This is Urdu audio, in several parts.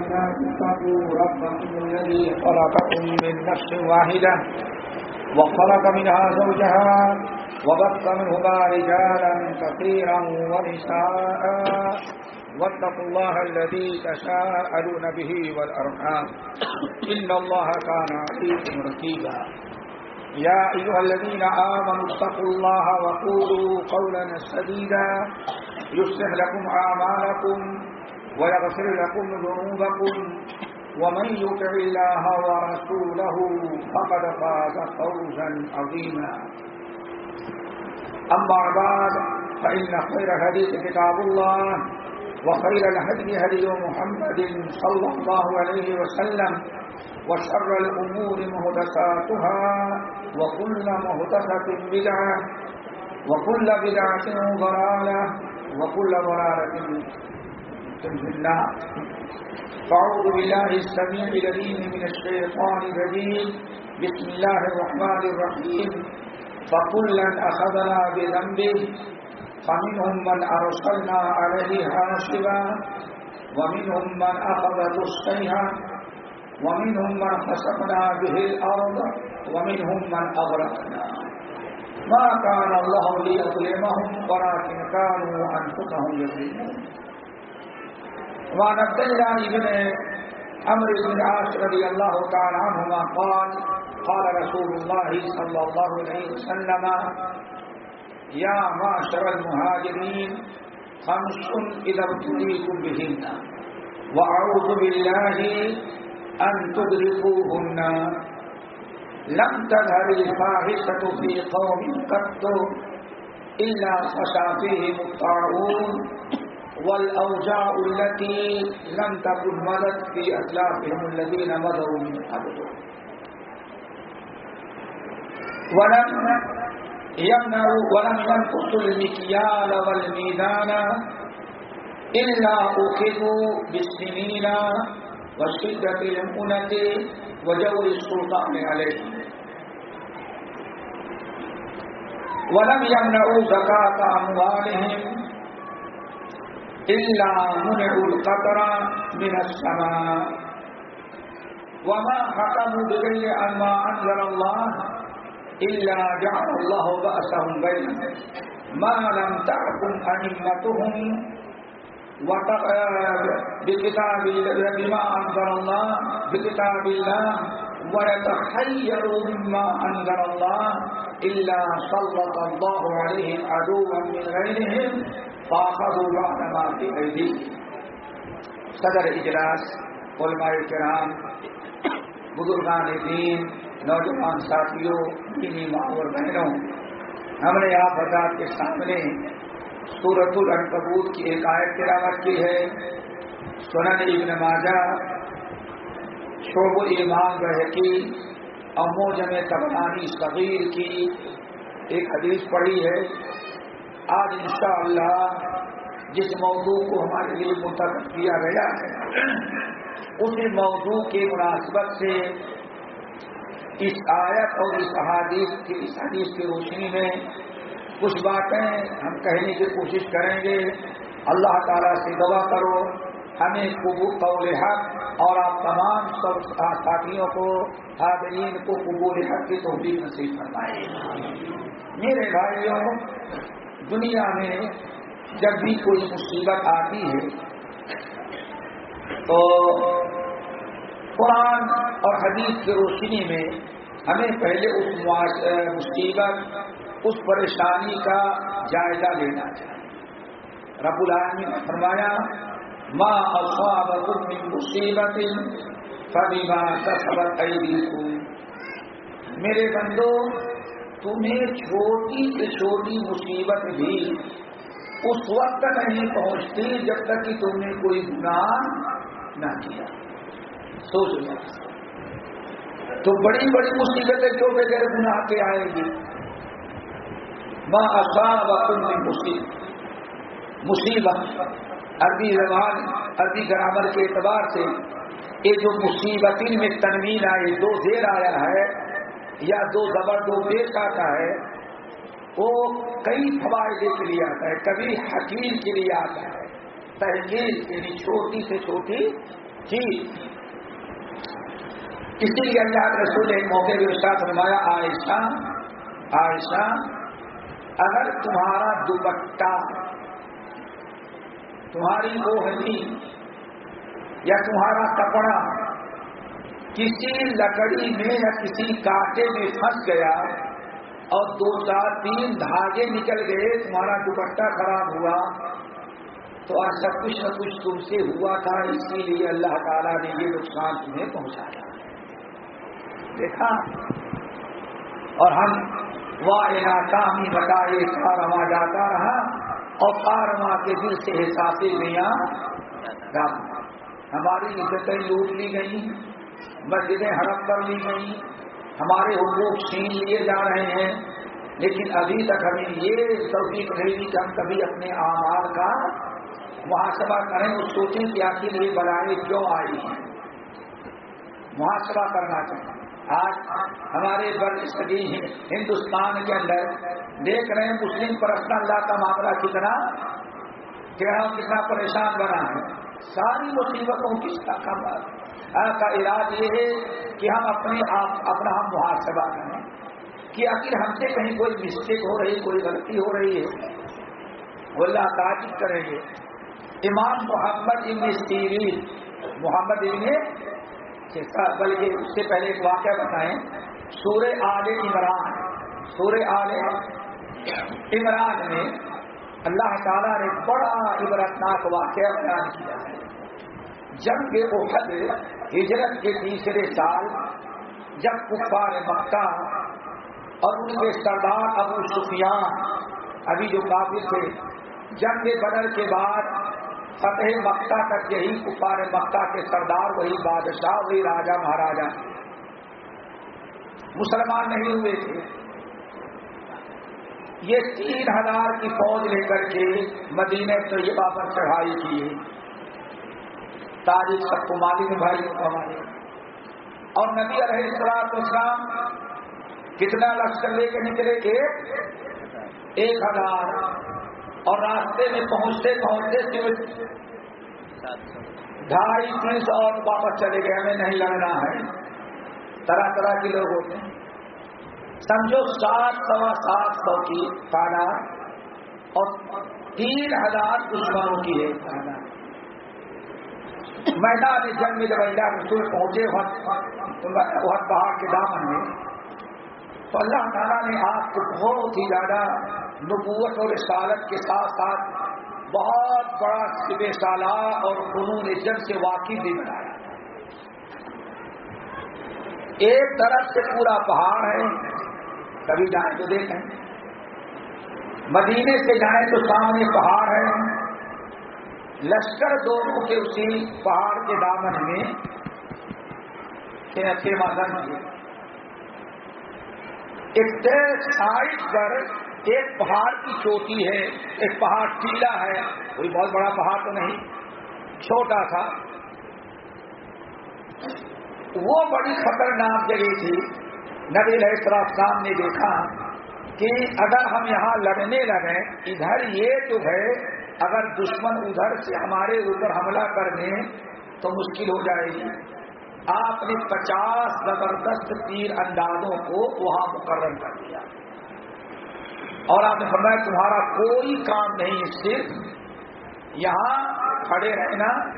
اتقوا ربكم الذي خلقكم من نفس واحدة وخلق منها زوجها وبث منهما رجالا كثيرا ونساء. واتقوا الله الذي تساءلون به والأرحام. إن الله كان عليكم رقيبا. يا أيها الذين آمنوا اتقوا الله وقولوا قولا سديدا. يصلح لكم أعمالكم. ويغفر لكم ذنوبكم ومن يطع الله ورسوله فقد فاز فوزا عظيما. أما بعد، فإن خير الحديث كتاب الله وخير الهدي هدي محمد صلى الله عليه وسلم. وشر الأمور مهدساتها وكل مهدسة بدعة وكل بدعة ضلالة وكل ضلالة في النار فأعوذ بالله السميع العليم من الشيطان الرجيم. بسم الله الرحمن الرحيم. فكلا أخذنا بذنبه، فمنهم من أرسلنا عليه حاصبا ومنهم من أخذ الصيحة ومنهم من خسفنا به الأرض، ومنهم من أغرقنا. ما كان الله ليظلمهم، ولكن كانوا أنفسهم يظلمون. وعن عبد الله بن عمرو بن العاص رضي الله تعالى عنهما قال قال رسول الله صلى الله عليه وسلم، يا معشر المهاجرين، خمس إذا ابتليتم بهن، وأعوذ بالله أن تدركوهن. لم تظهر الفاحشة في قوم قط إلا خشى فيهم الطاعون. والأوجاع التي لم تكن مدت في أسلافهم الذين مضوا من قبل. ولم يمنعوا ولم ينقصوا المكيال والميزان إلا أخذوا بالسنين وشدة المؤنة وجور السلطان عليهم. ولم يمنعوا زكاة أموالهم إلا منعوا القطر من السماء. وما حكموا بغير ما أنزل الله إلا جعل الله بأسهم بينهم ما لم تحكم أئمتهم بكتاب بما أنزل الله، بكتاب الله ويتخيروا مما أنزل الله إلا سلط الله عليهم عدوا من غيرهم. فاخذوا بعد ما صدر اجلاس، علماء کرام، بزرگان دین، نوجوان ساتھیوں، دینی ماں اور بہنوں، ہم نے آپ حضرات کے سامنے سورت العنکبوت کی ایک آیت تلاوت کی ہے۔ سنن ابن ماجہ، شعب ایمان بحقی اور موجم تبانی صغیر کی ایک حدیث پڑھی ہے۔ آج انشاءاللہ جس موضوع کو ہمارے لیے منتخب کیا گیا ہے اس موضوع کی مناسبت سے اس آیت اور اس حادیث کی، اس حدیث کی روشنی میں کچھ باتیں ہم کہنے کی کوشش کریں گے۔ اللہ تعالیٰ سے دعا کرو، ہمیں قبول، قول حق اور آپ تمام سب ساتھیوں کو، حاضرین کو قبول حق کی توفیق نصیب فرمائے۔ میرے بھائیوں دنیا میں جب بھی کوئی مصیبت آتی ہے تو قرآن اور حدیث کی روشنی میں ہمیں پہلے اس مصیبت، اس پریشانی کا جائزہ لینا چاہیے۔ رب العالمین نے فرمایا ماں اصابکم من مصیبت فبما کسبت ایدیکم میرے بندو تمہیں چھوٹی سے چھوٹی مصیبت بھی اس وقت نہیں پہنچتی جب تک کہ تم نے کوئی گناہ نہ کیا۔ سوچ لو۔ تو بڑی بڑی مصیبتیں جو بغیر گناہ کے آئیں گی۔ ماں اصاب میں مصیبت۔ مصیبت عربی زبان، عربی گرامر کے اعتبار سے یہ جو مصیبتیں میں تنوین آئے دو زیر آیا ہے یا دو زبر دو پیش آتا ہے، وہ کئی فوائدے کے لیے آتا ہے، کبھی حکیم کے لیے آتا ہے۔ تحقیق یعنی چھوٹی سے چھوٹی جی اسی لیے اللہ رسول ایک موقع بھی استاد فرمایا، عائشہ عائشہ، اگر تمہارا دوپٹہ، تمہاری اوہنی یا تمہارا کپڑا کسی لکڑی میں یا کسی کانٹے میں پھنس گیا اور دو چار تین دھاگے نکل گئے، تمہارا دوپٹہ خراب ہوا۔ تو ایسا کچھ نہ کچھ تم سے ہوا تھا، اسی لیے اللہ تعالیٰ نے یہ نقصان تمہیں پہنچایا۔ دیکھا؟ اور ہم واہ علاقہ ہم بتائے کارواں جاتا رہا اور کارواں کے دل سے حساب میاں ہماری عزتیں لوٹ لی گئی مسجدیں ہڑپ کر لی گئی ہمارے حقوق چھین لیے جا رہے ہیں، لیکن ابھی تک ہمیں یہ توفیق نہیں کہ ہم کبھی اپنے آمار کا محاسبہ کریں اور سوچیں کہ آخر یہ بلائیں کیوں آئی ہیں۔ محاسبہ کرنا چاہیے۔ آج ہمارے بر صدی ہندوستان کے اندر دیکھ رہے ہیں مسلم پرسن اللہ کا معاملہ کتنا، کہ ہم کتنا پریشان بنا ہے۔ ساری مصیبتوں کی کا ہاں، کا علاج یہ ہے کہ ہم اپنے آپ اپنا ہم محاسبہ کریں۔ کہ آخر ہم سے کہیں کوئی مسٹیک ہو رہی کوئی غلطی ہو رہی ہے، وہ اللہ تعجب کریں گے۔ امام محمد ابن سیرین، محمد ابن بلکہ اس سے پہلے ایک واقعہ بتائیں۔ سورہ آل عمران، سورہ آل عمران میں اللہ تعالیٰ نے بڑا عبرتناک واقعہ بیان کیا ہے۔ جنگ احد ہجرت کے تیسرے سال جب کفار مکہ اور ان کے سردار ابو سفیان، ابھی جو کافی تھے، جنگ بدر کے بعد فتح مکہ تک یہی کفار مکہ کے سردار، وہی بادشاہ، وہی راجا مہاراجا مسلمان نہیں ہوئے تھے۔ یہ تین ہزار کی فوج لے کر کے مدینہ طیبہ پر چڑھائی کی۔ تاریخ سب کو معلوم بھائی ہمارے اور نبی علیہ السلام اسلام کتنا لشکر لے کے نکلے تھے؟ ایک ہزار۔ اور راستے میں پہنچتے پہنچتے ڈھائی تین سو اور واپس چلے گئے۔ ہمیں نہیں لڑنا ہے۔ طرح طرح کے لوگ ہوتے ہیں۔ سمجھو، سات سوا سات سو کی تعداد اور تین ہزار دشمنوں کی ہے تعداد۔ میدان جنگ میں جب اللہ رسول پہنچے وقت پہاڑ کے دامن میں تو اللہ تعالیٰ نے آپ کو بہت ہی زیادہ نبوت اور رسالت کے ساتھ ساتھ بہت بڑا سب سالہ اور فنون جنگ سے واقف بھی بنایا۔ ایک طرف سے پورا پہاڑ ہے، کبھی جائیں تو دیکھیں، مدینے سے جائیں تو سامنے پہاڑ ہے۔ لشکر دونوں کے اسی پہاڑ کے دامن میں اچھے مادن ایک سائڈ پر ایک پہاڑ کی چوٹی ہے، ایک پہاڑ ٹیلا ہے۔ کوئی بہت بڑا پہاڑ تو نہیں، چھوٹا تھا۔ وہ بڑی خطرناک جگہ تھی۔ نبی علیہ السلام نے دیکھا کہ اگر ہم یہاں لڑنے لگے ادھر یہ جو ہے اگر دشمن ادھر سے ہمارے اوپر حملہ کرنے تو مشکل ہو جائے گی۔ آپ نے پچاس زبردست تیر اندازوں کو وہاں مقرر کر دیا۔ اور آپ نے فرمایا تمہارا کوئی کام نہیں، صرف یہاں کھڑے رہنا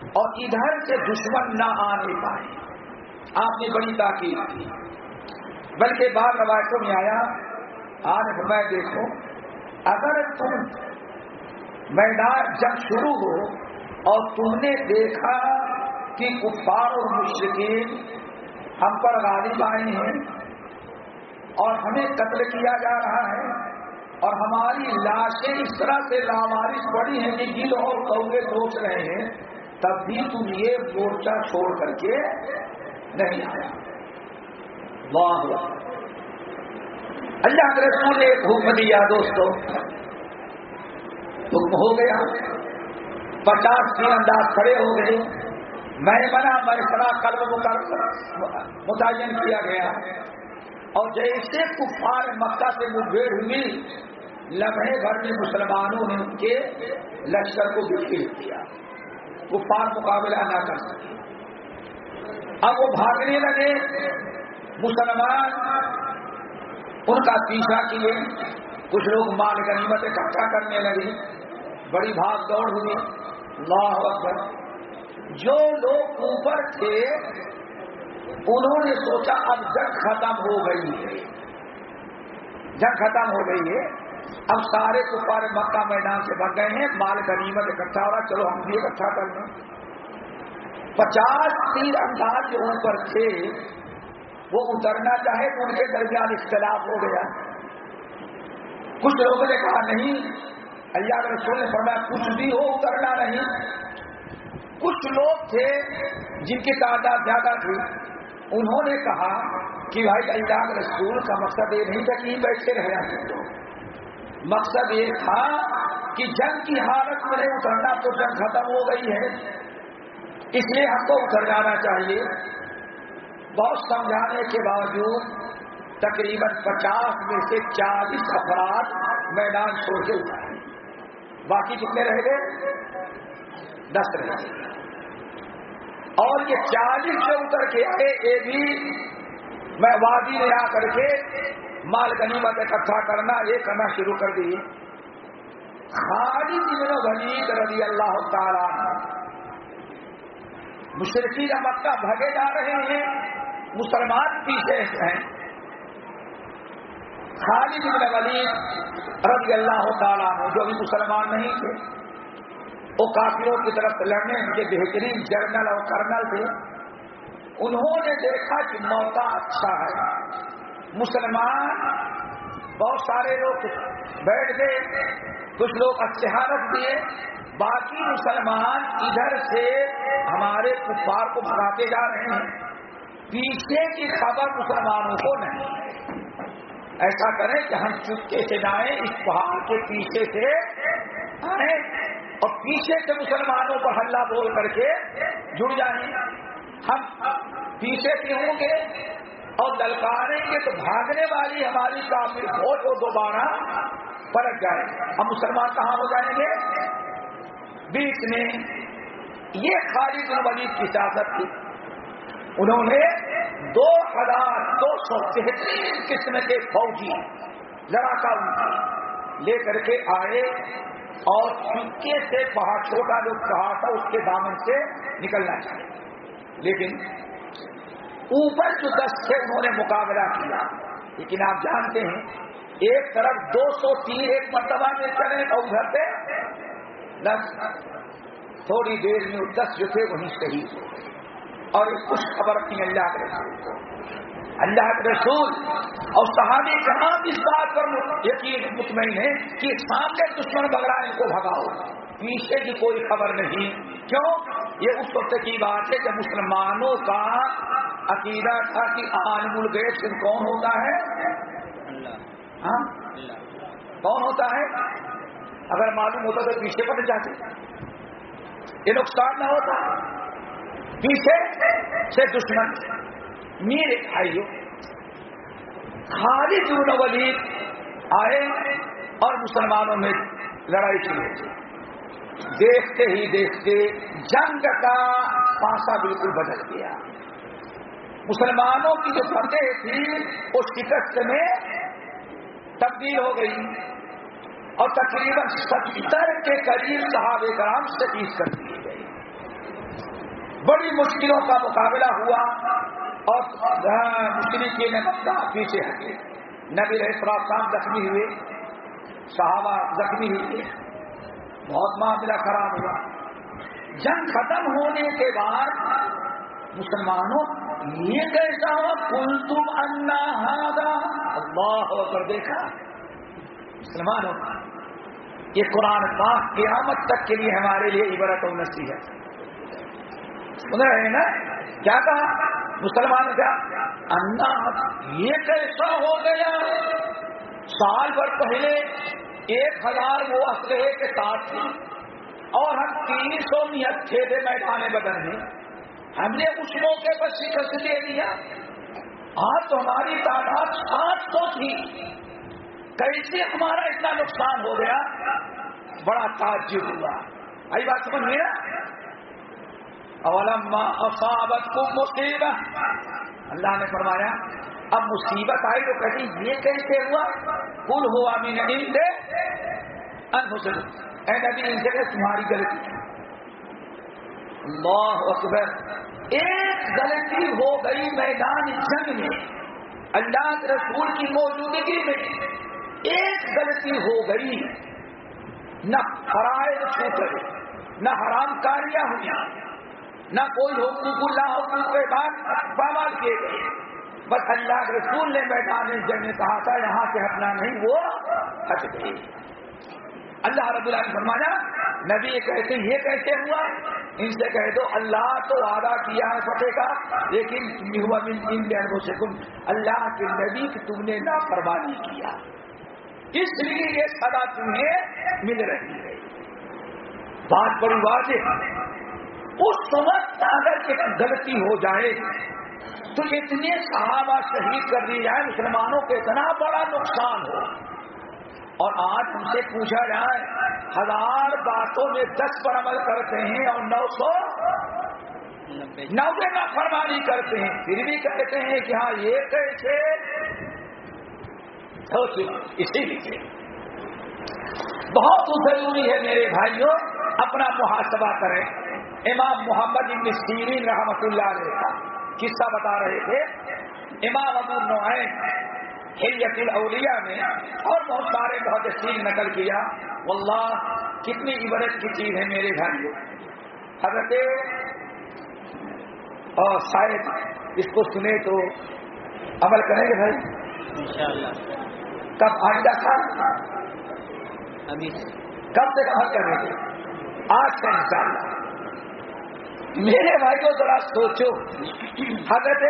اور ادھر سے دشمن نہ آنے پائے۔ آپ نے بڑی تاکید کی۔ بلکہ بعض روایتوں میں آیا آج فرمایا، دیکھو، اگر تم میدان جب شروع ہو اور تم نے دیکھا کہ کفار اور مشرقین ہم پر غالب آئے ہیں اور ہمیں قتل کیا جا رہا ہے اور ہماری لاشیں اس طرح سے لامارش پڑی ہیں کہ گل اور کوے سوچ رہے ہیں، تب بھی تم یہ مورچہ چھوڑ کر کے نہیں آیا۔ واہ اللہ کے رسول نے ایک حکم دیا دوستو حکم ہو گیا۔ پچاس تین انداز کھڑے ہو گئے۔ میں بنا مرسرا قلب متعین کیا گیا۔ اور جیسے کفار مکہ سے مٹبیڑ ہوئی، لمحے بھر میں مسلمانوں نے ان کے لشکر کو بکھیر کیا کفار مقابلہ نہ کر سکے۔ اب وہ بھاگنے لگے۔ مسلمان ان کا پیچھا کیے۔ کچھ لوگ مال غنیمت اکٹھا کرنے لگے۔ بڑی بھاگ دوڑ ہوئی۔ اللہ اکبر۔ جو لوگ اوپر تھے، انہوں نے سوچا اب جنگ ختم ہو گئی ہے۔ جنگ ختم ہو گئی ہے۔ اب سارے کپار مکہ میدان سے بھگ گئے ہیں۔ مال غنیمت اکٹھا ہو رہا چلو ہم بھی اکٹھا کر لیں۔ پچاس تیر انداز جو اوپر تھے، وہ اترنا چاہے تو ان کے درمیان اختلاف ہو گیا۔ کچھ لوگوں نے کہا، نہیں اللہ کے رسول نے فرمایا، کچھ بھی ہو، اترنا نہیں۔ کچھ لوگ تھے جن کی تعداد زیادہ تھی۔ انہوں نے کہا کہ بھائی، اللہ کے رسول کا مقصد یہ نہیں تھا کہ بیٹھے رہے۔ مقصد یہ تھا کہ جنگ کی حالت میں اترنا تو جنگ ختم ہو گئی ہے۔ اس لیے ہم کو اتر جانا چاہیے۔ بہت سمجھانے کے باوجود تقریباً پچاس میں سے چالیس افراد میدان چھوڑ کے اترے۔ باقی کتنے رہ گئے؟ دس رہ گئے۔ اور یہ چالیس سے اتر کے آئے یہ بھی میں وادی میں آ کر کے مال غنیمت اکٹھا کرنا، یہ کرنا شروع کر دیے خالد ابن ولید رضی اللہ تعالیٰ مشرقی مکہ بھگے جا رہے ہیں، مسلمان پیچھے ہیں۔ خالد ابن ولید رضی اللہ تعالیٰ جو بھی مسلمان نہیں تھے، وہ کافروں کی طرف لڑنے، ان کے بہترین جرنل اور کرنل تھے۔ انہوں نے دیکھا کہ موقع اچھا ہے۔ مسلمان بہت سارے لوگ بیٹھ گئے، کچھ لوگ اشہارت دیے باقی مسلمان ادھر سے ہمارے کفار کو بھگاتے جا رہے ہیں۔ پیچھے کی خبر مسلمانوں کو نہیں۔ ایسا کریں کہ ہم چپکے سے جائیں اس پہاڑ کے پیچھے سے آئیں اور پیچھے سے مسلمانوں پر ہلہ بول کر کے جڑ جائیں۔ ہم پیچھے سے ہوں گے اور للکاریں گے تو بھاگنے والی ہماری کافی فوج وہ دوبارہ پلٹ جائے ہم مسلمان کہاں ہو جائیں گے؟ بیچ میں۔ یہ خالد الولید کی سیاست تھی۔ انہوں نے دو ہزار دو سو تہتیس قسم کے فوجی لڑاکا لے کر کے آئے اور چپکے سے پہاڑ چھوٹا جو پہاڑ تھا اس کے دامن سے نکلنا چاہیے لیکن اوپر جو دس تھے انہوں نے مقابلہ کیا۔ لیکن آپ جانتے ہیں، ایک طرف دو سو تین ایک مرتبہ میں چلے اور ادھر سے دس تھوڑی دیر میں دس جو تھے وہیں صحیح ہو گئے۔ اور کچھ خبر تھی اللہ کے رسول کو۔ اللہ کے رسول اور صحابی جہاں اس بات پر یقین مطمئن ہے کہ سامنے دشمن بگڑانے کو بھگاؤ۔ پیچھے کی کوئی خبر نہیں۔ کیوں؟ یہ اس وقت کی بات ہے کہ مسلمانوں کا عقیدہ تھا کہ عالم الغیب صرف کون ہوتا ہے؟ ہاں؟ کون ہوتا ہے؟ اگر معلوم ہوتا تو پیچھے پٹ جاتے۔ یہ نقصان نہ ہوتا۔ پیچھے سے دشمن میرے بھائیوں خالد بن ولید آئے اور مسلمانوں میں لڑائی شروع دیکھتے ہی دیکھتے جنگ کا پاسا بالکل بدل گیا۔ مسلمانوں کی جو فتح تھی وہ شکست میں تبدیل ہو گئی۔ اور تقریباً ستر کے قریب صحابہ کرام شہید کر دی گئی بڑی مشکلوں کا مقابلہ ہوا اور ہاں، مشرقی نے مکہ پیچھے ہٹے نبی رہے شام زخمی ہوئے، صحابہ زخمی ہوئے۔ بہت معاملہ خراب ہوا۔ جنگ ختم ہونے کے بعد مسلمانوں یہ کیسا ہوا کل تم انا اللہ کر دیکھا۔ مسلمانوں، یہ قرآن پاک قیامت تک کے لیے ہمارے لیے عبرت و نصیحت۔ سن رہے ہیں نا کیا کہا؟ مسلمان کیا انا، یہ کیسا ہو گیا؟ سال بھر پہلے ایک ہزار وہ اسلحے کے ساتھ تھی اور ہم تین سو تھے تھے میدان بدن میں۔ ہم نے اس موقع پر شکست دے دیا۔ آج تو ہماری تعداد سات سو تھی۔ کیسے ہمارا اتنا نقصان ہو گیا؟ بڑا تعجب ہوا۔ آئی بات سمجھ گیا اولما اصابت کو مصیبت اللہ نے فرمایا، اب مصیبت آئی تو کہتی، یہ کیسے ہوا؟ کل ہوا میں نہیں دے اے نبی، ان سے تمہاری غلطی۔ اللہ اکبر۔ ایک غلطی ہو گئی میدان جنگ میں، اللہ کے رسول کی موجودگی میں۔ ایک غلطی ہو گئی، نہ فرائض چھوٹ گئے نہ حرام کاریاں ہوئی۔ نہ کوئی حقوق اللہ حقوق کے بعد پامال کیے گئے۔ بس اللہ کے رسول نے میدان جنگ میں کہا تھا، یہاں سے ہٹنا نہیں، وہ ہٹ گئی اللہ رب اللہ نے فرمایا، نبی کہتے، یہ کیسے ہوا؟ ان سے کہہ دو، اللہ تو وعدہ کیا ہے فتح کا، لیکن ہوا سے تم اللہ کے نبی کی تم نے لاپرواہی کیا۔ اس لیے یہ سدا تمہیں مل رہی ہے۔ بات بڑی واضح اس وقت اگر ایک غلطی ہو جائے تو اتنے صحابہ شہید کر دی جائے مسلمانوں کو اتنا بڑا نقصان ہو۔ اور آج ہم سے پوچھا جائے، ہزار باتوں میں دس پر عمل کرتے ہیں اور نو سو نوے کا فرمانی کرتے ہیں۔ پھر بھی کہتے ہیں کہ ہاں یہ کیسے اسی لیے۔ بہت ضروری ہے میرے بھائیوں، اپنا محاسبہ کریں۔ امام محمد ابن سیرین رحمت اللہ علیہ کا قصہ بتا رہے تھے۔ امام ابو نعین حلیت الاولیاء میں اور بہت سارے بہت سین نقل کیا۔ واللہ کتنی عبرت کی چیز ہے میرے بھائی حضرت اور شاید اس کو سنے تو عمل کریں گے بھائی؟ کب آئندہ تھا؟ کب تک عمل کریں گے؟ آج کا انشاءاللہ۔ میرے بھائی کو ذرا سوچو۔ حضرت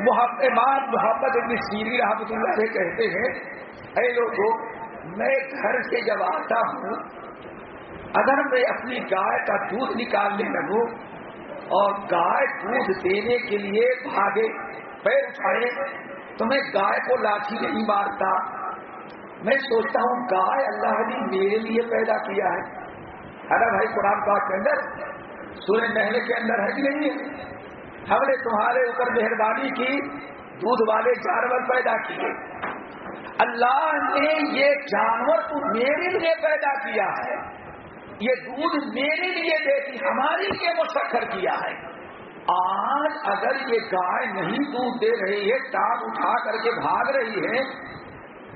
محمد محمد ابن سیری رحمت اللہ سے کہتے ہیں، اے لوگوں، میں گھر سے جب آتا ہوں، اگر میں اپنی گائے کا دودھ نکالنے لگوں اور گائے دودھ دینے کے لیے بھاگے، پیر اٹھائے، تو میں گائے کو لاٹھی نہیں مارتا۔ میں سوچتا ہوں، گائے اللہ نے میرے لیے پیدا کیا ہے۔ ارے بھائی، قرآن پاک کے اندر سورج محلے کے اندر ہے کہ نہیں ہے؟ ہم نے تمہارے اوپر مہربانی کی، دودھ والے جانور پیدا کیے۔ اللہ نے یہ جانور تو میرے لیے پیدا کیا ہے۔ یہ دودھ میرے لیے دیتی ہمارے لیے مسخر کیا ہے۔ آج اگر یہ گائے نہیں دودھ دے رہی ہے، ٹانگ اٹھا کر کے بھاگ رہی ہے،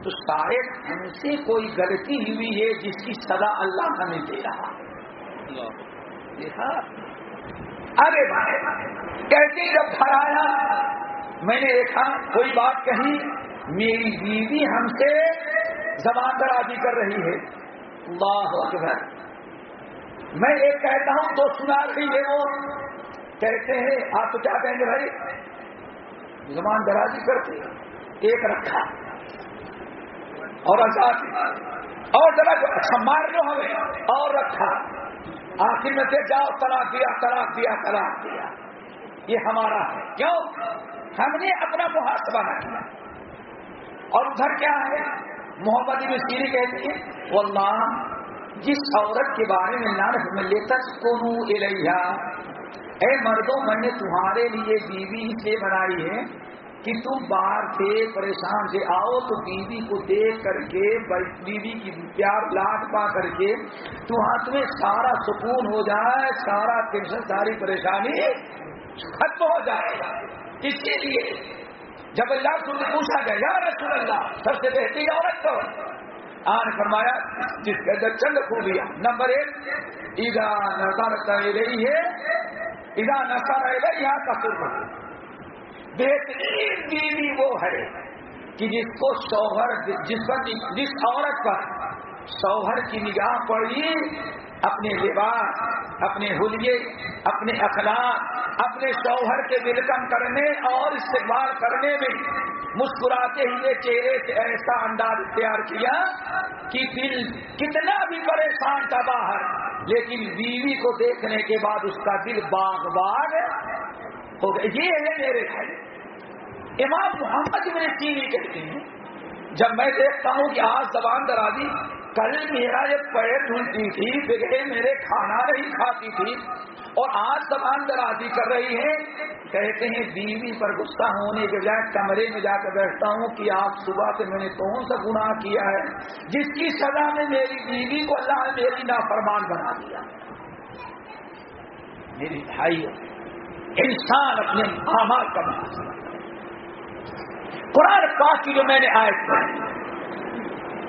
تو شاید ہم سے کوئی غلطی ہوئی ہے جس کی سزا اللہ ہمیں دے رہا دیکھا؟ ارے بھائی کیسے جب گھر آیا، میں نے دیکھا، کوئی بات کہی، میری بیوی ہم سے زبان درازی کر رہی ہے۔ اللہ اکبر۔ میں ایک کہتا ہوں، تو سنا رہی ہے وہ۔ کہتے ہیں، آپ تو کیا کہیں گے بھائی؟ زبان درازی کرتے ایک رکھا۔ اور آزاد۔ اور ذرا اچھا مار لو ہمیں، اور رکھا۔ آخر میں سے جاؤ، طلاق دیا طلاق دیا طلاق دیا۔ یہ ہمارا ہے۔ کیوں؟ ہم نے اپنا محاسبہ نہ کیا اور ادھر کیا ہے؟ محمد ابن سیری کہتے ہیں وہ جس عورت کے بارے میں نارف میں لے تک کو اے مردوں، میں نے تمہارے لیے بیوی سے بنائی ہے۔ کہ تم باہر سے پریشان سے آؤ تو بیوی کو دیکھ کر کے بیوی کی پیار لاٹ پا کر کے وہاں تمہیں سارا سکون ہو جائے، سارا ٹینشن ساری پریشانی ختم ہو جائے۔ گا اس کے لیے؟ جب اللہ سے پوچھا گیا، یا رسول اللہ، سب سے بہتری عورت تو آن فرمایا، جس کے اندر چند خوبیاں۔ نمبر ایک ایدا نظر کر رہی ہے ادا نظر رہی یہاں کا سر بہترین بیوی وہ ہے کہ جس کو شوہر جس پر جس عورت پر شوہر کی نگاہ پڑی، اپنے لباس، اپنے حلیے، اپنے اخلاق، اپنے شوہر کے ولکم کرنے اور استقبال کرنے میں مسکراتے ہوئے چہرے سے ایسا انداز اختیار کیا کہ دل کتنا بھی پریشان تھا باہر، لیکن بیوی کو دیکھنے کے بعد اس کا دل باغ باغ ہو گیا یہ ہے میرے بھائی۔ امام محمد میں چینی کہتے ہیں۔ جب میں دیکھتا ہوں کہ آج زبان درازی، کل میرا یہ پیر دھلتی تھی بگڑے میرے کھانا نہیں کھاتی تھی۔ اور آج سامان درازی کر رہی ہے کہتے ہیں، بیوی پر غصہ ہونے کے بجائے کمرے میں جا کر بیٹھتا ہوں کہ آج صبح سے میں نے کون سا گناہ کیا ہے، جس کی سزا میں میری بیوی کو اللہ نے میری نافرمان بنا دیا۔ میری بھائی انسان اپنے آمار کا بنا قرآن پاک کی جو میں نے آئے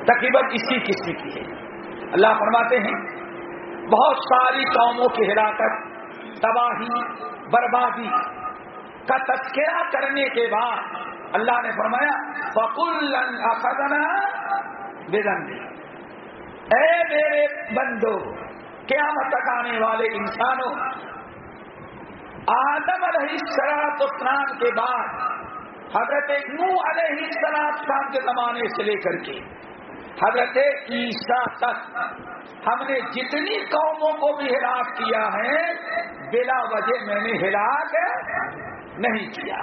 تقریباً اسی قسم کی ہے۔ اللہ فرماتے ہیں، بہت ساری قوموں کی ہلاکت، تباہی، بربادی کا تذکرہ کرنے کے بعد اللہ نے فرمایا بکل اخذنا بدن اے میرے بندو، قیامت تک آنے والے انسانوں، آدم علیہ السلام اسلام کے بعد حضرت نو علیہ السلام کے زمانے سے لے کر کے حضرت عیسیٰ تک ہم نے جتنی قوموں کو بھی ہلاک کیا ہے، بلا وجہ میں نے ہلاک نہیں کیا۔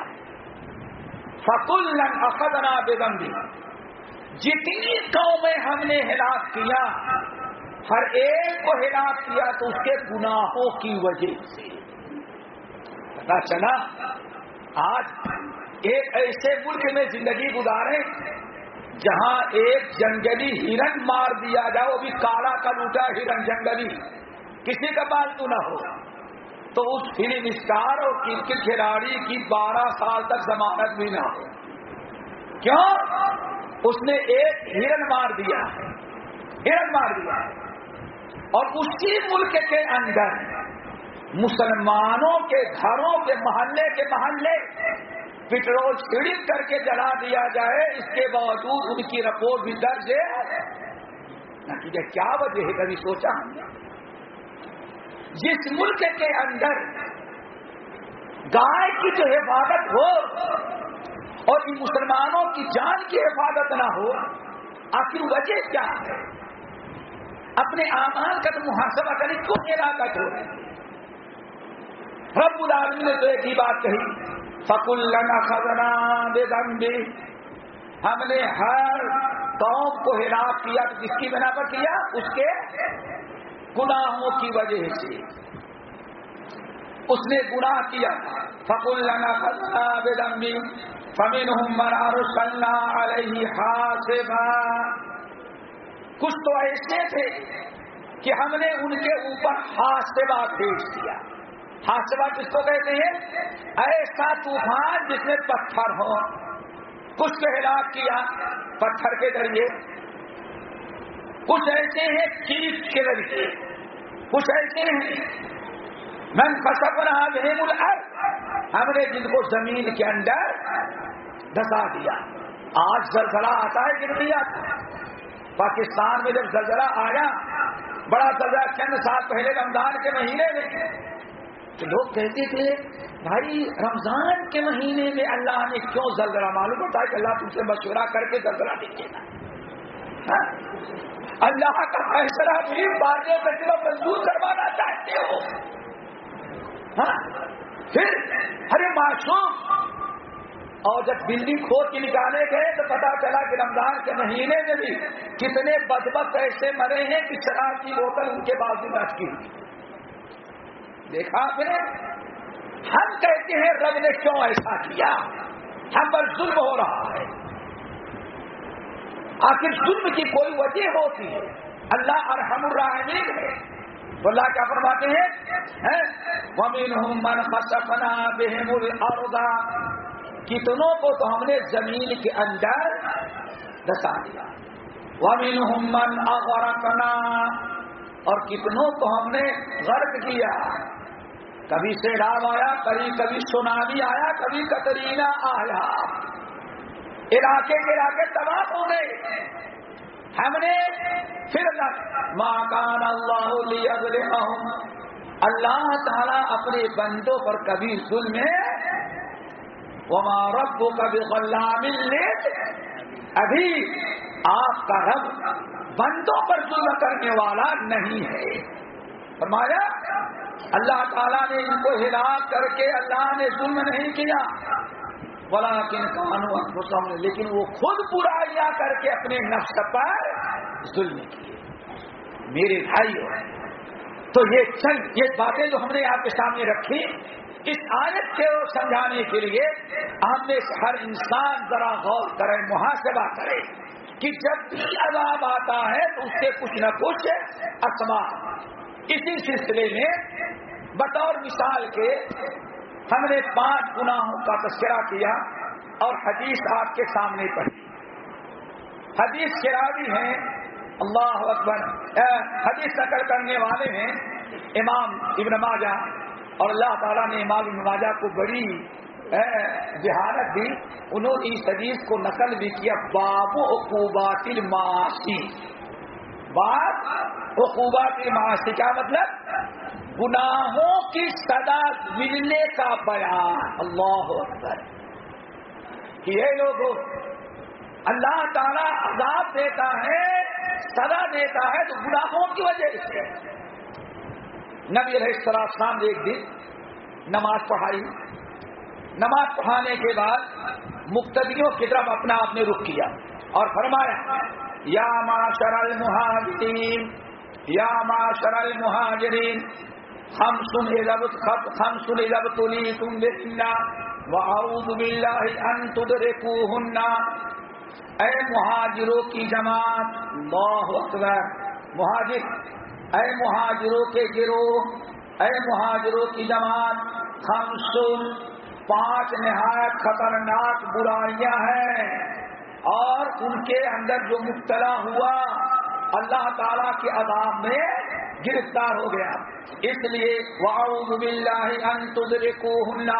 فکل اخدنا بے جتنی قومیں ہم نے ہلاک کیا، ہر ایک کو ہلاک کیا تو اس کے گناہوں کی وجہ سے۔ پتا چلا، آج ایک ایسے ملک میں زندگی گزارے جہاں ایک جنگلی ہرن مار دیا جائے، وہ بھی کالا کا لوٹا ہرن جنگلی۔ کسی کا پالتو نہ ہو۔ تو اس فلم اسٹار اور کرکٹ کھلاڑی کی بارہ سال تک ضمانت بھی نہ ہو۔ کیوں؟ اس نے ایک ہرن مار دیا۔ ہرن مار دیا۔ اور اسی ملک کے اندر مسلمانوں کے گھروں کے محلے کے محلے پٹرول سڑک کر کے جلا دیا جائے، اس کے باوجود ان کی رپورٹ بھی درج ہے۔ نتیجہ کیا وجہ ہے؟ کبھی سوچا ہم نے۔ جس ملک کے اندر گائے کی جو حفاظت ہو اور ان مسلمانوں کی جان کی حفاظت نہ ہو، آخر وجہ کیا ہے؟ اپنے آمان کا تو محاسبہ کریں، کیوں ہلاکت ہو رب العالمین نے تو ایک ہی بات کہی فکل خزنا بے دمبی ہم نے ہر قوم کو ہلاک کیا تو کس کی بنا پر کیا؟ اس کے گناہوں کی وجہ سے۔ اس نے گناہ کیا۔ فکل لنا خزنا بے دمبی فمین مرار علیہ حاسبا۔ کچھ تو ایسے تھے کہ ہم نے ان کے اوپر حاسبہ بھیج دیا حادثہ کس کو کہتے ہیں؟ ایسا طوفان جس میں پتھر ہو کچھ کو ہلاک کیا پتھر کے ذریعے۔ کچھ ایسے ہیں چیز کے ذریعے۔ کچھ ایسے ہیں۔ من فسپ رہا بہم ہم نے جن کو زمین کے اندر دھسا دیا۔ آج زلزلہ آتا ہے کہ نہیں آتا پاکستان میں جب زلزلہ آیا، بڑا زلزلہ چند سال پہلے رمضان کے مہینے میں تو لوگ کہتے تھے، بھائی، رمضان کے مہینے میں اللہ نے کیوں زلزلہ معلوم ہوتا ہے کہ اللہ تم سے مشورہ کر کے زلزلہ دیجیے گا ہاں؟ اللہ کا فیصلہ بھی بارے فیصلہ منظور کروانا چاہتے ہو۔ ہاں؟ پھر ارے معصوم، اور جب بلی کھود کے نکالے گئے تو پتا چلا کہ رمضان کے مہینے میں بھی کتنے بدبت ایسے مرے ہیں کہ شراب کی بوتل ان کے بعد بھی کی ہوئی۔ دیکھا آپ نے؟ ہم کہتے ہیں رب نے کیوں ایسا کیا؟ ہم پر ظلم ہو رہا ہے۔ آخر ظلم کی کوئی وجہ ہوتی ہے؟ اللہ ارحم الراحمین ہے۔ تو اللہ کیا فرماتے ہیں؟ ومین بہم الارض کتنوں کو تو ہم نے زمین کے اندر دسا دیا۔ ومین من اغرقنا اور کتنوں کو ہم نے غرق کیا۔ کبھی سیلاب آیا، کبھی کبھی سونامی آیا، کبھی کترینا آیا۔ علاقے کے علاقے تباہ ہو گئے۔ ہم نے پھر ماکان اللہ اللہ تعالیٰ اپنے بندوں پر کبھی ظلم وما رب کو کبھی غلام ابھی آپ کا رب بندوں پر ظلم کرنے والا نہیں ہے۔ فرمایا اللہ تعالیٰ نے ان کو ہلاک کر کے اللہ نے ظلم نہیں کیا۔ بلا کن قانون لیکن وہ خود برائیاں کر کے اپنے نفس پر ظلم کیے۔ میرے بھائی تو یہ چند، یہ باتیں جو ہم نے آپ کے سامنے رکھی، اس آیت کے سمجھانے کے لیے ہم میں ہر انسان ذرا غور کرے محاسبہ کرے کہ جب بھی عذاب آتا ہے تو اس سے کچھ نہ کچھ اسما اسی سلسلے میں بطور مثال کے ہم نے پانچ گناہوں کا تذکرہ کیا اور حدیث آپ کے سامنے پڑھی۔ حدیث کے راوی ہیں، اللہ اکبر حدیث نقل کرنے والے ہیں، امام ابن ماجہ اور اللہ تعالیٰ نے امام ابن ماجہ کو بڑی جہارت دی۔ انہوں نے اس حدیث کو نقل بھی کیا، باب عقوبات المعاصی۔ باب عقوبات المعاصی کیا مطلب؟ گناہوں کی سزا ملنے کا بیان۔ اللہ اکبر۔ یہ لوگ اللہ تعالیٰ عذاب دیتا ہے سزا دیتا ہے تو گناہوں کی وجہ سے نبی علیہ السلام نے ایک دن نماز پڑھائی۔ نماز پڑھانے کے بعد مقتدیوں کی طرف اپنا آپ نے رخ کیا اور فرمایا یا معاشر المہاجرین یا معاشر المہاجرین ہم سنے لب ہم سنے لب تلی تم بسنا وعوذ باللہ ان تدرکوہن اے مہاجروں کی جماعت، اللہ اکبر مہاجر اے مہاجروں کے گروہ، اے مہاجروں کی جماعت ہم سن پانچ نہایت خطرناک برائیاں ہیں۔ اور ان کے اندر جو مبتلا ہوا اللہ تعالی کے عذاب میں گرفتار ہو گیا۔ اس لیے واؤ باللہ ان تدرکوہن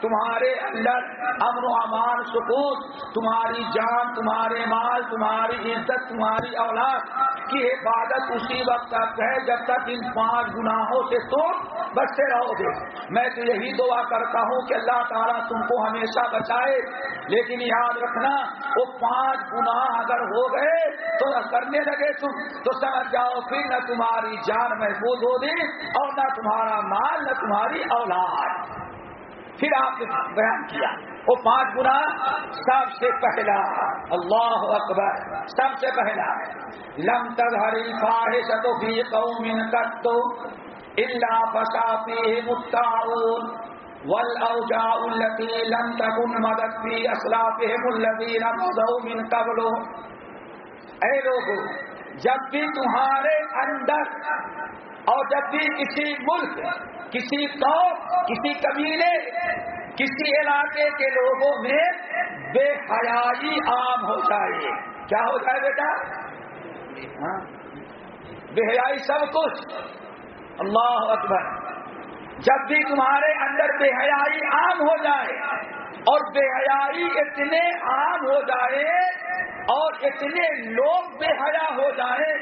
تمہارے اندر امن و امان، سکون، تمہاری جان، تمہارے مال، تمہاری عزت، تمہاری اولاد کی عبادت اسی وقت تک ہے جب تک ان پانچ گناہوں سے تم بچتے رہو گے۔ میں تو یہی دعا کرتا ہوں کہ اللہ تعالیٰ تم کو ہمیشہ بچائے۔ لیکن یاد رکھنا، وہ پانچ گناہ اگر ہو گئے تو کرنے لگے تم، تو سمجھ جاؤ پھر نہ تمہاری جان جان محفوظ ہو ہوگی اور نہ تمہارا مال، نہ تمہاری اولاد۔ پھر آپ نے بیان کیا۔ وہ پانچ گنا سب سے پہلا۔ اللہ اکبر۔ سب سے پہلا۔ لم تظہر الفاحشۃ فی قوم قط الا فسافی متعاون والاوجاع التي لم تكن مدد في اسلافهم الذين مضوا من قبل۔ اے لوگوں جب بھی تمہارے اندر اور جب بھی کسی ملک، کسی قوم، کسی قبیلے، کسی علاقے کے لوگوں میں بے حیائی عام ہو جائے۔ کیا ہو جائے بیٹا؟ ہاں؟ بے حیائی سب کچھ۔ اللہ اکبر۔ جب بھی تمہارے اندر بے حیائی عام ہو جائے اور بے حیائی اتنے عام ہو جائے اور اتنے لوگ بے حیا ہو جائے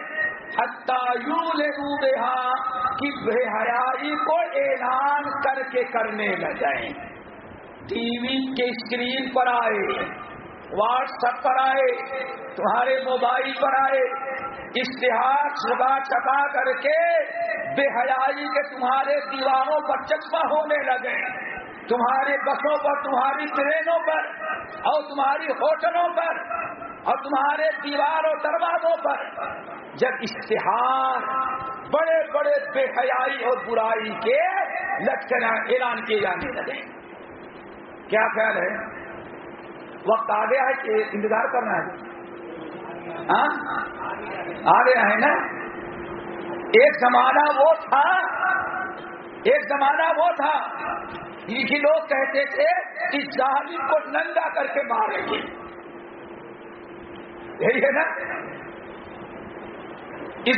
کہ بے حیائی کو اعلان کر کے کرنے لگے ٹی وی کے اسکرین پر آئے۔ واٹس ایپ پر آئے، تمہارے موبائل پر آئے، اشتہار چھپا چھپا کر کے بے حیائی کے تمہارے دیواروں پر چسپا ہونے لگے۔ تمہارے بسوں پر، تمہاری ٹرینوں پر، اور تمہاری ہوٹلوں پر، اور تمہارے دیوار و دروازوں پر۔ جب اشتہار بڑے بڑے بے حیائی اور برائی کے لٹکنا اعلان کیے جانے لگے۔ کیا خیال ہے؟ وقت آ گیا ہے کہ انتظار کرنا ہے۔ ہاں؟ آ گیا ہے نا؟ ایک زمانہ وہ تھا، ایک زمانہ وہ تھا یہ لوگ کہتے تھے کہ ظالم کو ننگا کر کے ماریں گے یہی ہے نا؟ اس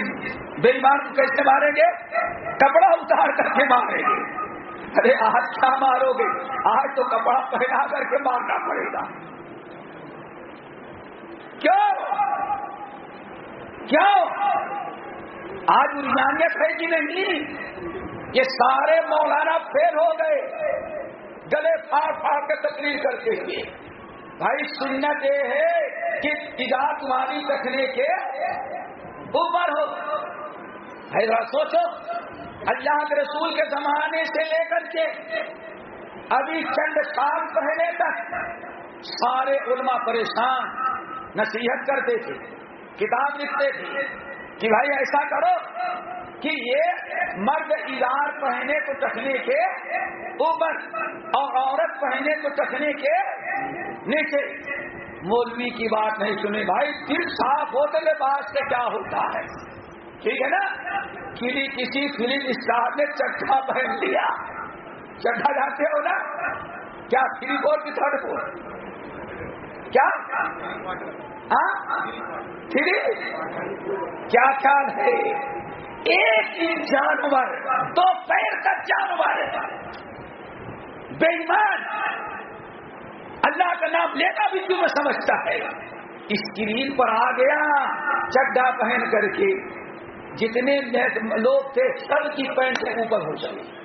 بےمان کو کیسے ماریں گے؟ کپڑا اتار کر کے ماریں گے ارے، آج کیا مارو گے؟ آج تو کپڑا پہنا کر کے مارنا پڑے گا۔ کیوں؟ کیوں؟ آج انانیت ہے کہ جی نہیں، یہ سارے مولانا فیل ہو گئے، گلے پھاڑ پھاڑ کے تقریر کرتے ہوئے۔ بھائی سنت یہ ہے کہ ادا تمہاری رکھنے کے اوپر ہو۔ حیدرآباد سوچو، اللہ کے رسول کے زمانے سے لے کر کے ابھی چند سال پہلے تک سارے علماء پریشان۔ نصیحت کرتے تھے، کتاب لکھتے تھے کہ بھائی ایسا کرو کہ یہ مرد ادار پہنے تو ٹکنے کے اوپر اور عورت پہنے تو ٹکنے کے نیچے۔ مولوی کی بات نہیں سنی بھائی دل صاف ہوتے لباس سے کیا ہوتا ہے؟ ٹھیک ہے نا؟ کسی کسی فلم اسٹار نے چٹا پہن لیا۔ چٹا جاتے ہو نا؟ کیا تھری فور کی تھرڈ فور کیا؟ ہاں؟ تھری کیا خیال ہے؟ ایک ہی جانور دو پیر کا جانور بےمان۔ اللہ کا نام لینا بھی کیوں سمجھتا ہے؟ اسکرین پر آ گیا، چڈا پہن کر کے۔ جتنے لوگ تھے، سب کی پینٹ سے اوپر ہو جائے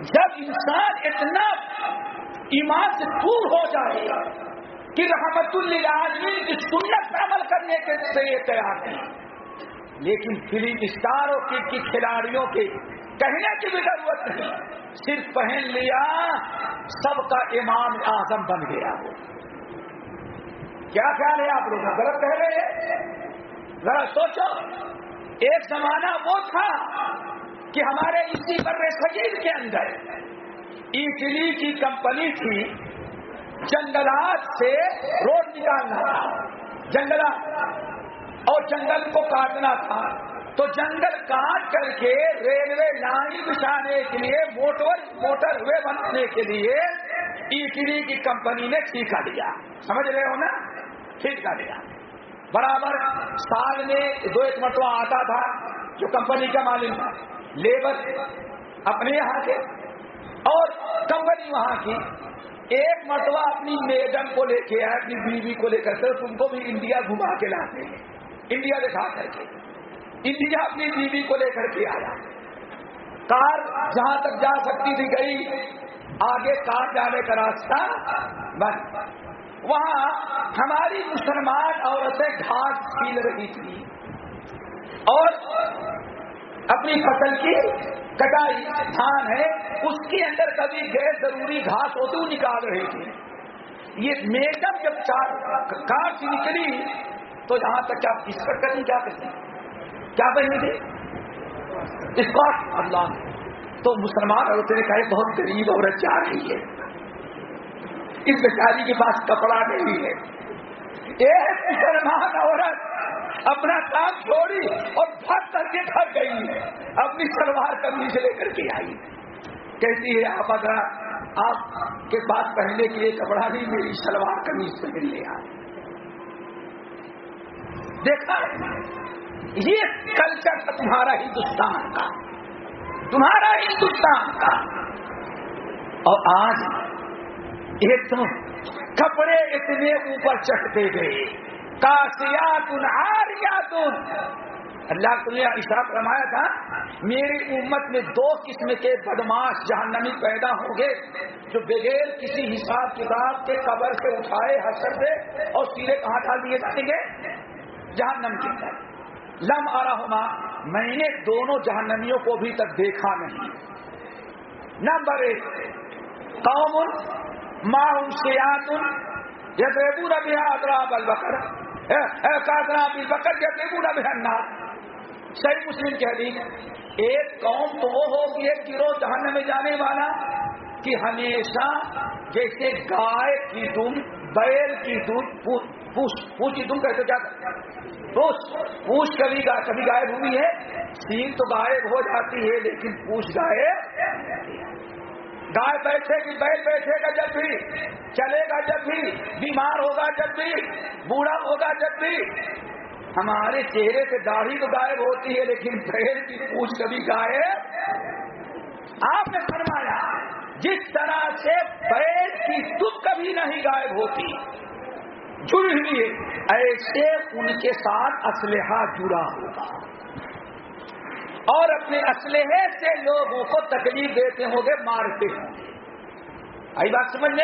جب انسان اتنا ایمان سے دور ہو جائے گا کہ رحمت اللہ کی سنت پر عمل کرنے کے لیے تیار نہیں لیکن فلم اسٹاروں کی کھلاڑیوں کے کہنے کی بھی ضرورت نہیں۔ صرف پہن لیا، سب کا امام اعظم بن گیا۔ وہ کیا خیال ہے آپ لوگ؟ غلط کہہ رہے ہیں؟ ذرا سوچو۔ ایک زمانہ وہ تھا کہ ہمارے اسی بر صغیر کے اندر، اٹلی کی کمپنی تھی۔ جنگلات سے روڈ نکالنا تھا۔ جنگلات اور جنگل کو کاٹنا تھا۔ تو جنگل کاٹ کر کے ریلوے لائن بچھانے کے لیے، موٹر موٹر وے بنانے کے لیے ایٹری کی کمپنی نے ٹھیکا دیا۔ سمجھ رہے ہو نا؟ ٹھیکا دیا۔ برابر سال میں دو ایک مرتبہ آتا تھا جو کمپنی کا مالک تھا۔ لیبر اپنے یہاں کے اور کمپنی وہاں کی۔ ایک مرتبہ اپنی میڈم کو لے کے آئے، اپنی بیوی کو لے کر کے تم کو بھی انڈیا گھما کے لاتے ہیں۔ انڈیا دکھا کر کے۔ انڈیا اپنی بیوی کو لے کر کے آیا۔ کار جہاں تک جا سکتی تھی گئی، آگے کار جانے کا راستہ بند وہاں ہماری مسلمان عورتیں گھاس کھیل رہی تھی اور اپنی فصل کی کٹائی دھان ہے، اس کے اندر کبھی غیر ضروری گھاس ہوتی وہ نکال رہی تھی۔ یہ میڈم جب چار کار سے نکلی، تو یہاں تک کیا کس پر کریں کیا کریں کیا پہنے تھے اسکاٹ اللہ۔ تو مسلمان عورتیں نے کہا بہت غریب عورت جا رہی ہے۔ اس بیچاری کے پاس کپڑا نہیں ہے۔ ایک مسلمان عورت اپنا کام چھوڑی اور بھگ کر کے تھک گئی۔ اپنی سلوار کمی سے لے کر کے آئی۔ کہتی ہے، آپ اگر آپ کے پاس پہننے کے لیے کپڑا نہیں، میری سلوار کمیز پہن لے آئے دیکھا یہ کلچر تھا تمہارا ہندوستان کا۔ تمہارا ہندوستان کا۔ اور آج ایک تو کپڑے اتنے اوپر چڑھتے گئے۔ کاسیاتن آریاتن اللہ نے اشراف رمایا تھا، میری امت میں دو قسم کے بدماش جہنمی پیدا ہوں گے، جو بغیر کسی حساب کتاب کے قبر سے اٹھائے حسر سے اور سیرے کہاں ڈال دیے جائیں گے؟ جہنم کے اندر۔ لم آ میں نے دونوں جہنمیوں کو بھی تک دیکھا نہیں۔ نمبر ایک، قوم ماہم سیاتن یا بےبو ربی بکر کادرا بکر صحیح مسلم کہہ دی ایک قوم تو وہ ہوگی ایک گروہ جہنم میں جانے والا کہ ہمیشہ جیسے گائے کی دم، بیل کی دم پوچھ کی دم کیسے کیا؟ پوچھ کبھی کبھی غائب ہوئی ہے۔ سین تو غائب ہو جاتی ہے لیکن پوچھ غائب گائے بیٹھے گی بیل بیٹھے گا جب بھی چلے گا جب بھی، بیمار ہوگا جب بھی، بوڑھا ہوگا جب بھی، ہمارے چہرے سے داڑھی تو غائب ہوتی ہے، لیکن بیل کی پوچھ کبھی غائب؟ آپ نے فرمایا، جس طرح سے بیل کی دکھ کبھی نہیں غائب ہوتی جڑ ہوئی ایسے ان کے ساتھ اسلحہ جڑا ہوگا۔ اور اپنے اسلحے سے لوگوں کو تکلیف دیتے ہوں گے، مارتے ہوں گے۔ آئی بات سمجھنے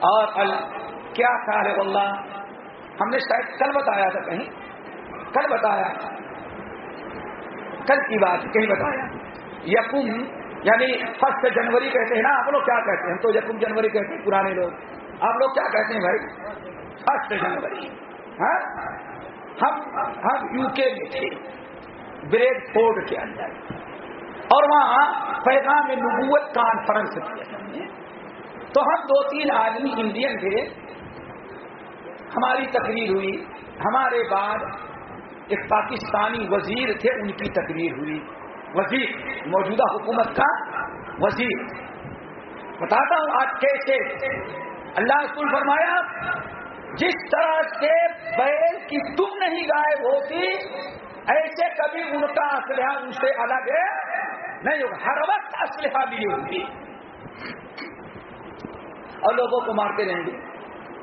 اور کیا خیال ہے اللہ؟ ہم نے شاید کل بتایا تھا کہیں۔ کل بتایا۔ کل کی بات، کہیں بتایا۔ یقم یعنی فرسٹ جنوری کہتے ہیں نا، آپ لوگ کیا کہتے ہیں؟ تو یقم جنوری کہتے ہیں، پرانے لوگ۔ آپ لوگ کیا کہتے ہیں بھائی؟ فرسٹ جنوری۔ ہاں؟ ہم ہم یو کے میں تھے۔ بریڈ فورڈ کے اندر۔ اور وہاں پیغام نبوت کانفرنس کیا تو ہم دو تین آدمی انڈین تھے۔ ہماری تقریر ہوئی۔ ہمارے بعد ایک پاکستانی وزیر تھے، ان کی تقریر ہوئی۔ وزیر، موجودہ حکومت کا وزیر۔ بتاتا ہوں آج کیسے اللہ رسول فرمایا، جس طرح سے بیل کی تم نہیں غائب ہوتی ایسے کبھی ان کا اسلحہ ان سے الگ ہے؟ نہیں ہوگا۔ ہر وقت اسلحہ بھی ہوگی۔ اور لوگوں کو مارتے رہیں گے۔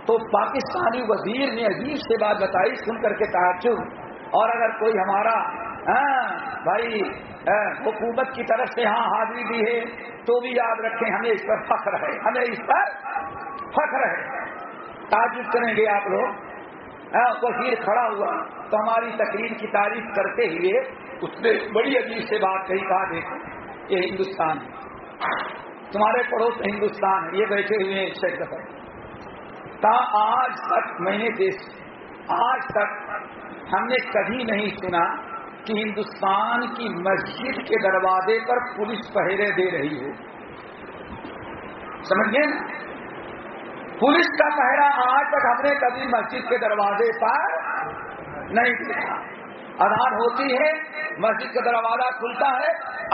تو پاکستانی وزیر نے عجیب سے بات بتائی سن کر کے تعجب۔ اور اگر کوئی ہمارا ہاں، بھائی ہاں، حکومت کی طرف سے ہاں حاضری بھی ہے، تو بھی یاد رکھیں، ہمیں اس پر فخر ہے۔ ہمیں اس پر فخر ہے۔ تعجب کریں گے آپ لوگ۔ وزیر کھڑا ہوا۔ تو ہماری تقریر کی تعریف کرتے ہوئے اس نے بڑی عجیب سے بات کہی، کہا، دیکھو، یہ ہندوستان ہے۔ تمہارے پڑوس ہندوستان ہے، یہ بیٹھے ہوئے ہیں شیخ دفعہ تا آج تک میں نے آج تک ہم نے کبھی نہیں سنا کہ ہندوستان کی مسجد کے دروازے پر پولیس پہرے دے رہی ہو۔ سمجھ گئے؟ نا پولیس کا پہرا آج تک ہم نے کبھی مسجد کے دروازے پر نہیں دیکھا۔ آدھار ہوتی ہے، مسجد کا دروازہ کھلتا ہے،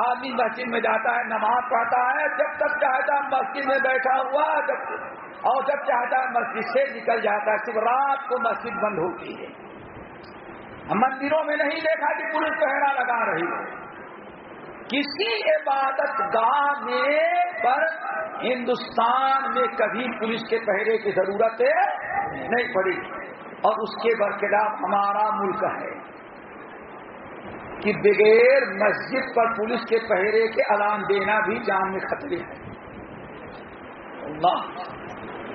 آدمی مسجد میں جاتا ہے، نماز پڑھتا ہے، جب تک چاہتا مسجد میں بیٹھا ہوا، جب اور جب چاہتا ہے مسجد سے نکل جاتا ہے، صرف رات کو مسجد بند ہوتی ہے۔ ہم مندروں میں نہیں دیکھا کہ پولیس پہرا لگا رہی ہے۔ کسی عبادت گاہ میں پر ہندوستان میں کبھی پولیس کے پہرے کی ضرورت نہیں پڑی۔ اور اس کے برخلاف ہمارا ملک ہے۔ کہ بغیر مسجد پر پولیس کے پہرے کے اعلان دینا بھی جان میں خطرے ہے اللہ۔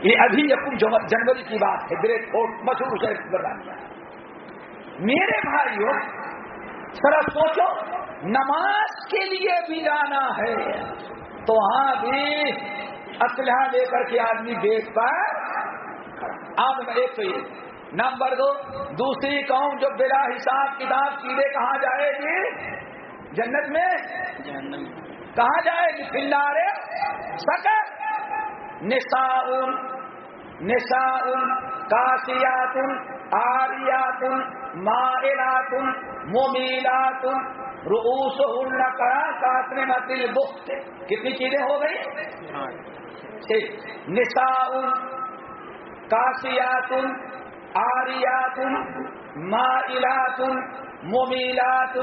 یہ ابھی جنوری کی بات ہے۔ بریک فورٹ مشہور برانیہ میرے بھائیوں ذرا سوچو نماز کے لیے بھی جانا ہے تو وہاں بھی اسلحہ لے کر کے آدمی دیکھ پائے اب ایک تو یہ نمبر دو دوسری قوم جو بلا حساب کتاب سیدھے کہاں جائے گی؟ جنت میں؟ کہاں جائے گی؟ فلارے سکر نساء نساء کاسیات آریات مائلات مومیلات روس کاتنے متل بخت. کتنی چیزیں ہو گئی؟ نساء کاسیات آریات مائلات مومیلات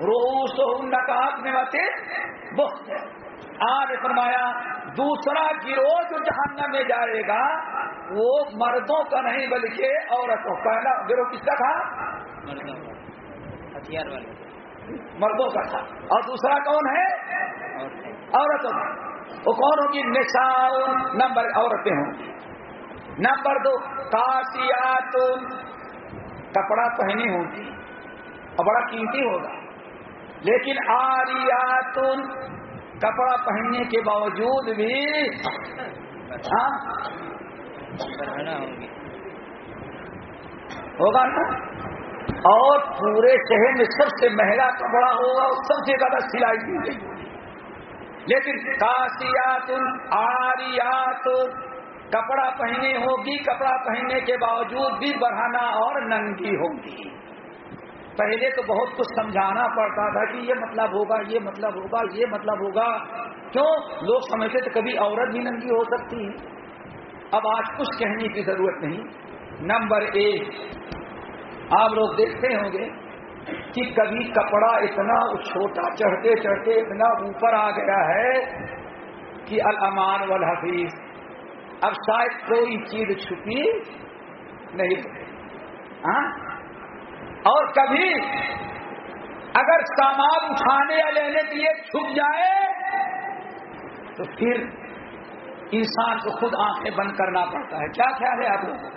رؤوس روس کاتنے متل بخت. آج فرمایا دوسرا گروہ جو جہنم میں جائے گا وہ مردوں کا نہیں بلکہ عورتوں پہلا گروہ کس کا تھا؟ ہتھیار والے۔ مردوں کا تھا۔ اور دوسرا کون ہے؟ عورتوں کا۔ وہ کون ہوگی؟ نشا نمبر عورتیں ہوں۔ گی نمبر دو کاسیات کپڑا پہنی ہوں گی اور بڑا قیمتی ہوگا۔ لیکن آریات۔ کپڑا پہننے کے باوجود بھی ہاں؟ ہوگا نا؟ اور پورے شہر میں سب سے مہنگا کپڑا ہوگا، اور سب سے زیادہ سلائی کی گئی۔ لیکن کاسیات آریات کپڑا پہنی ہوگی، کپڑا پہننے کے باوجود بھی بڑھانا اور ننگی ہوگی۔ پہلے تو بہت کچھ سمجھانا پڑتا تھا کہ یہ مطلب ہوگا، یہ مطلب ہوگا، یہ مطلب ہوگا۔ کیوں؟ لوگ سمجھتے تھے کبھی عورت بھی ننگی ہو سکتی ہے۔ اب آج کچھ کہنے کی ضرورت نہیں۔ نمبر ایک، آپ لوگ دیکھتے ہوں گے کہ کبھی کپڑا اتنا چھوٹا، چڑھتے چڑھتے اتنا اوپر آ گیا ہے کہ الامان والحفیظ اب شاید کوئی چیز چھپی نہیں ہاں؟ اور کبھی اگر سامان اٹھانے یا لینے کے لیے چھپ جائے، تو پھر انسان کو خود آنکھیں بند کرنا پڑتا ہے۔ کیا خیال ہے آپ لوگوں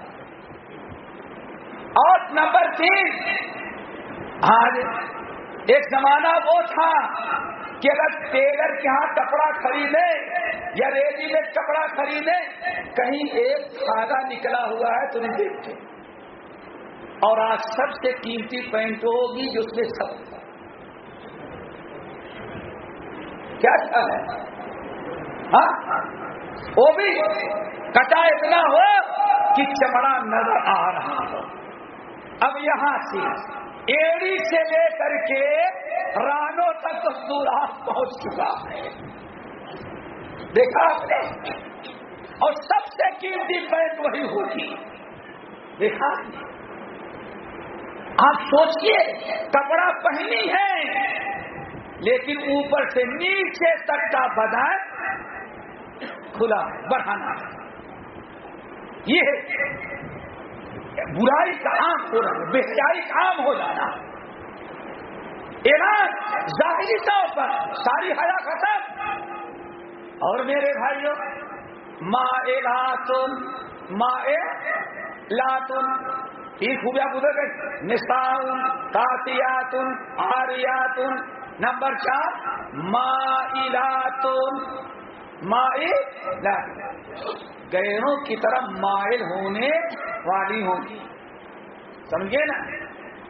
اور نمبر تین، آج ایک زمانہ وہ تھا کہ اگر ٹیلر کے ہاں کپڑا خریدے یا ریڈی میڈ کپڑا خریدے، کہیں ایک دھاگا نکلا ہوا ہے تو نہیں دیکھتے۔ اور آج سب سے قیمتی پینٹ ہوگی جو اس میں سب کیا ہے؟ ہاں؟ وہ بھی کٹا اتنا ہو کہ چمڑا نظر آ رہا ہو۔ اب یہاں سے ایڑی سے لے کر کے رانوں تک سوراخ پہنچ چکا ہے۔ دیکھا آپ نے؟ اور سب سے قیمتی پینٹ وہی ہوگی۔ دیکھا آپ آپ سوچئے، کپڑا پہنی ہے، لیکن اوپر سے نیچے تک کا بدن کھلا بڑھانا یہ برائی کا عام ہو رہا بہتائی کا عام ہو جانا۔ اعلان ظاہری طور پر ساری حیا ختم اور میرے بھائیوں ماں اے لاتن ماں اے لاتن یہ خوبیاں گزر گئی نساؤن کاتیاتن آریاتن نمبر چار مائلاتن مائل گہروں کی طرف مائل ہونے والی ہوگی سمجھے نا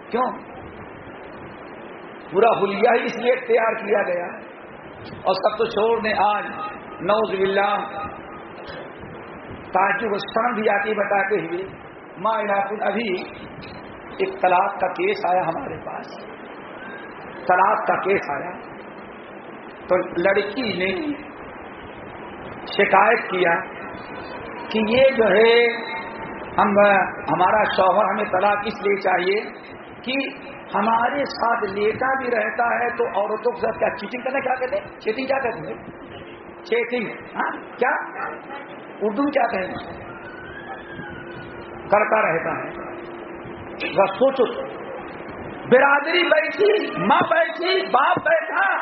کیوں پورا حلیہ ہی اس لیے تیار کیا گیا اور سب تو چھوڑ دیں آج نوز باللہ تاجو سرم بھی آتی بتاتے ہوئے ماں علاقن ابھی ایک طلاق کا کیس آیا ہمارے پاس۔ طلاق کا کیس آیا۔ تو لڑکی نے شکایت کیا کہ یہ جو ہے، ہم، ہمارا شوہر ہمیں طلاق اس لیے چاہیے کہ ہمارے ساتھ لیتا بھی رہتا ہے تو عورتوں کے ساتھ کیا چیٹنگ کرنا کیا کہتے ہیں؟ چیٹنگ کیا کہتے ہیں؟ چیٹنگ ہاں کیا؟ اردو کیا کہیں کرتا رہتا ہے۔ بس سوچو، برادری بیٹھی، ماں بیٹھی، باپ بیٹھا،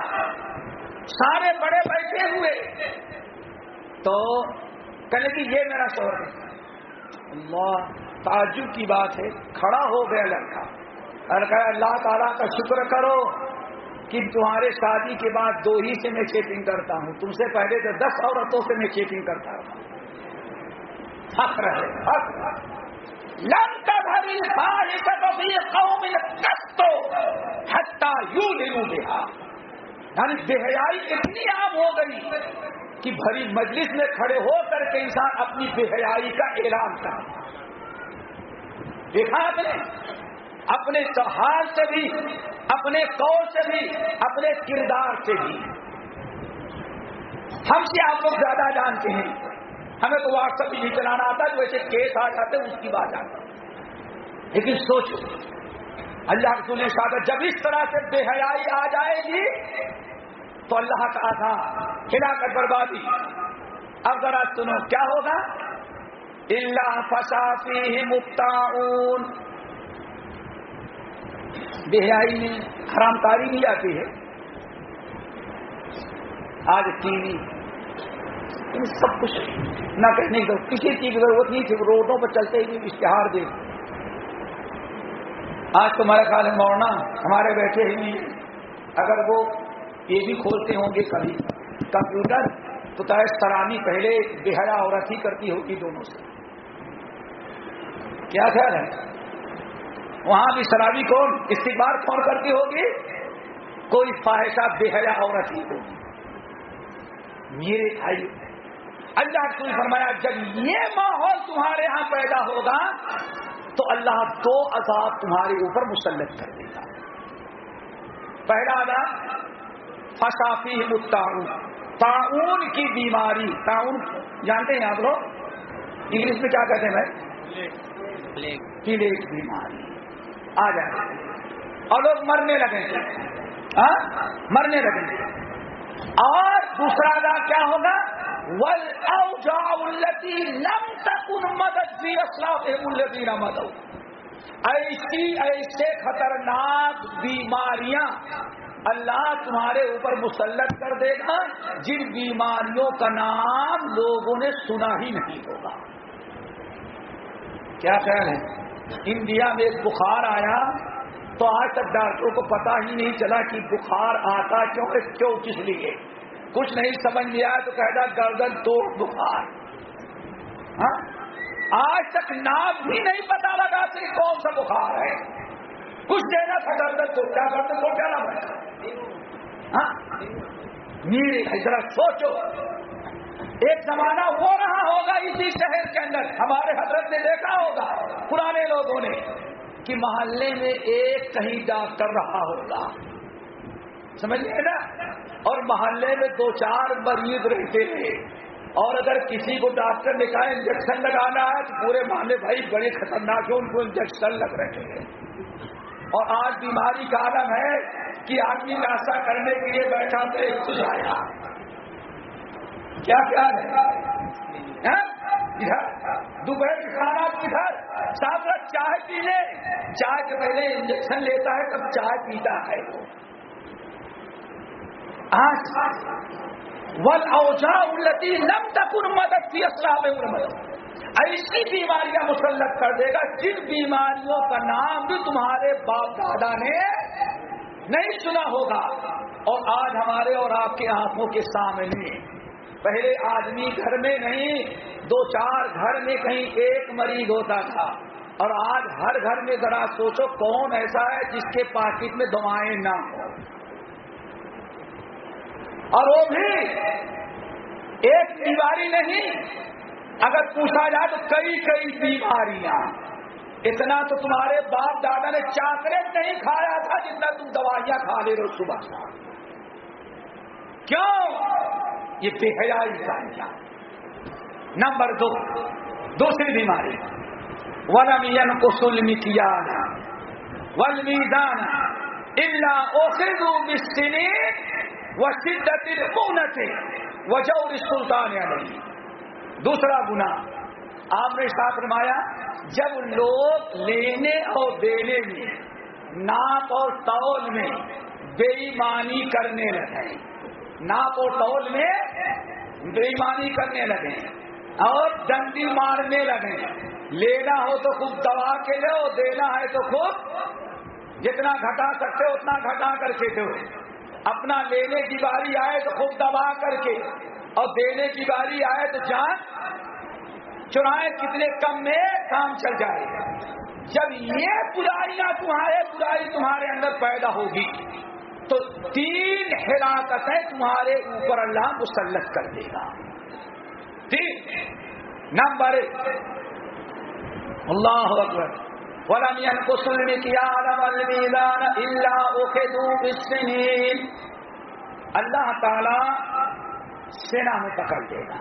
سارے بڑے بیٹھے ہوئے۔ تو کہنے کی یہ میرا شوہر ہے۔ اللہ، تعجب کی بات ہے، کھڑا ہو گیا لڑکا۔ اور اللہ تعالیٰ کا شکر کرو کہ تمہارے شادی کے بعد دو ہی سے میں چیٹنگ کرتا ہوں۔ تم سے پہلے تو دس عورتوں سے میں چیٹنگ کرتا رہا حق رہے حق لم قوم کستو ہٹا یوں لوں یعنی بےحیائی اتنی عام ہو گئی کہ بھری مجلس میں کھڑے ہو کر کے انسان اپنی بےحیائی کا اعلان کر دیکھا آپ نے؟ اپنے تہار سے بھی، اپنے قول سے بھی، اپنے کردار سے بھی. ہم سے آپ لوگ زیادہ جانتے ہیں. ہمیں تو واٹس ایپ نہیں چلانا آتا جو ایسے کیس آ جاتے اس کی بات آتا لیکن سوچو، اللہ کے نے کہا جب اس طرح سے بے حیائی آ جائے گی، تو اللہ کا تھا ہلا کر بربادی۔ اب ذرا سنو، کیا ہوگا؟ اللہ فسافی مفتاؤن بہائی میں حرام کاری بھی آتی ہے۔ آج ٹی وی ان سب کچھ نہ کہنے کی کسی چیز کی ضرورت نہیں تھی روڈوں پر چلتے ہی اشتہار دے۔ آج تمہارا خیال ہے موڑنا ہمارے بیٹھے ہی نہیں، اگر وہ یہ بھی کھولتے ہوں گے کبھی۔ کمپیوٹر تو چاہے سرانی پہلے بےحیا عورت ہی کرتی ہوگی دونوں سے۔ کیا خیال ہے؟ وہاں بھی شرابی کون؟ استقبال کون کرتی ہوگی کوئی فواہشہ بےحیا عورت ہی ہوگی۔ میرے بھائی اللہ نے فرمایا جب یہ ماحول تمہارے ہاں پیدا ہوگا تو اللہ دو عذاب تمہارے اوپر مسلط کر دے گا۔ پہلا عذاب فصافی متعاون تعاون کی بیماری تعاون جانتے ہیں آپ لوگ؟ انگلش میں کیا کہتے ہیں بھائی؟ پلیٹ بیماری۔ آ جائے اور لوگ مرنے لگیں گے ہاں؟ مرنے لگیں گے اور دوسرا ادا کیا ہوگا؟ ول او لم تک مدد بھی اسلاف التی مدد ایسی ایسے خطرناک بیماریاں اللہ تمہارے اوپر مسلط کر دے گا، جن بیماریوں کا نام لوگوں نے سنا ہی نہیں ہوگا۔ کیا خیال ہے؟ انڈیا میں ایک بخار آیا تو آج تک ڈاکٹروں کو پتا ہی نہیں چلا کہ بخار آتا کیوں کیوں، کس لیے؟ کچھ نہیں سمجھ لیا تو کہتا گردن توڑ بخار۔ ہاں؟ آج تک نام بھی نہیں پتا لگا کہ کون سا بخار ہے۔ کچھ دینا تھا درد تو، کیا کرتے تو، کیا نام ہاں؟ میرے ذرا سوچو۔ ایک زمانہ ہو رہا ہوگا اسی شہر کے اندر۔ ہمارے حضرت نے دیکھا ہوگا، پرانے لوگوں نے۔ کہ محلے میں ایک کہیں ڈاکٹر رہا ہوگا۔ سمجھ سمجھیے نا؟ اور محلے میں دو چار مریض رہتے ہیں۔ اور اگر کسی کو ڈاکٹر نے کہا انجیکشن لگانا ہے تو پورے محلے بھائی بڑے خطرناک ہے ان کو انجیکشن لگ رہے ہیں۔ اور آج بیماری کا عالم ہے کہ آدمی ناشتہ کرنے کے لیے بیٹھا تو ایک آیا کیا کیا ہے؟ ہاں؟ دوپہر کھانا کدھر ساتھ ساتھ چائے پی لے چائے کے پہلے انجیکشن لیتا ہے، تب چائے پیتا ہے۔ ول اوجا التی لم تک ان مدد کی اسلام مدد ایسی بیماریاں مسلط کر دے گا جن بیماریوں کا نام بھی تمہارے باپ دادا نے نہیں سنا ہوگا۔ اور آج ہمارے اور آپ کے آنکھوں کے سامنے پہلے آدمی گھر میں نہیں، دو چار گھر میں کہیں ایک مریض ہوتا تھا۔ اور آج ہر گھر میں ذرا سوچو کون ایسا ہے جس کے پاکٹ میں دوائیں نہ ہوں۔ اور وہ بھی ایک بیماری نہیں، اگر پوچھا جائے تو کئی کئی بیماریاں۔ اتنا تو تمہارے باپ دادا نے چاکلیٹ نہیں کھایا تھا جتنا تم دوائیاں کھا لے رہے ہو صبح کیوں؟ یہ بے حیائی کا نمبر دو، دوسری بیماری۔ ولم کو سلمی کیا ولمیدان اللہ اوخذو بسنی و شدت القونت و جور سلطان علیہ دوسرا گنا آپ نے ساتھ رمایا جب لوگ لینے اور دینے میں ناپ اور تول میں بے ایمانی کرنے لگے ناپ و ٹول میں بےمانی کرنے لگے اور ڈنڈی مارنے لگے۔ لینا ہو تو خوب دبا کے لو دینا ہے تو خوب جتنا گھٹا سکتے ہو اتنا گھٹا کر کے دو اپنا لینے کی باری آئے تو خوب دبا کر کے۔ اور دینے کی باری آئے تو جان۔ چرائے کتنے کم میں کام چل جائے۔ جب یہ برائیاں تمہارے برائی تمہارے اندر پیدا ہوگی۔ تو تین ہلاکتیں تمہارے اوپر اللہ مسلط کر دے گا۔ تین۔ نمبر۔ اللہ اکبر۔ ولم کو سننے کیا اللہ تعالی سینا میں پکڑ دے گا۔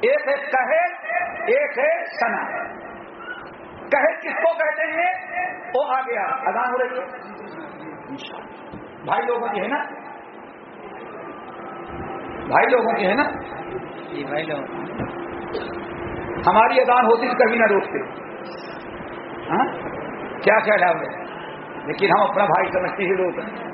ایک ہے کہے، ایک ہے سنا۔ کہے کس کو کہتے ہیں؟ وہ آ۔ گیا ادا ہو رہی ہے۔ بھائی لوگوں کی ہے نا؟ بھائی لوگوں کی ہے نا؟ جی بھائی لوگ ہماری ادان ہوتی تو کبھی نہ روکتے۔ ہاں؟ کیا خیال ہے لیکن ہم اپنا بھائی سمجھتے ہی لوگ۔ ہیں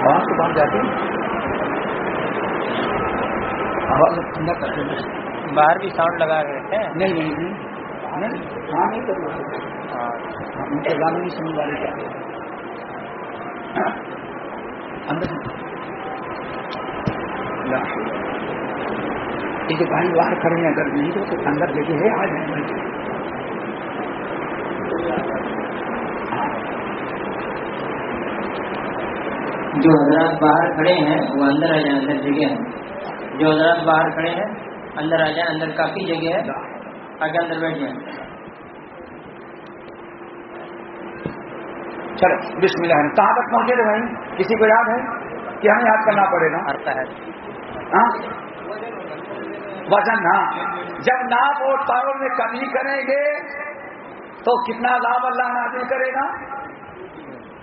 آواز تو باہر جاتی آواز ٹھنڈا کر دیں باہر بھی ساؤنڈ لگا رکھے ہیں۔ نہیں نہیں نہیں۔ ہاں نہیں کر ہاں نہیں والے کیا اندر۔ یہ جو بھائی باہر کھڑے ہیں اگر نہیں تو اندر دیکھے ہے آ جو حضرات باہر کھڑے ہیں، وہ اندر آ جائیں، اندر جگہ ہے جو حضرات باہر کھڑے ہیں، اندر آ جائیں، اندر کافی جگہ ہے، آگے اندر بیٹھ جائیں۔ چلو، بسم اللہ۔ کہاں تک پہنچے تھے بھائی؟ کسی کو یاد ہے کہ ہمیں یاد کرنا پڑے گا ہاں؟ وزن ہاں۔ جب ناپ اور تاروں میں کمی کریں گے، تو کتنا عذاب اللہ نازل کرے گا؟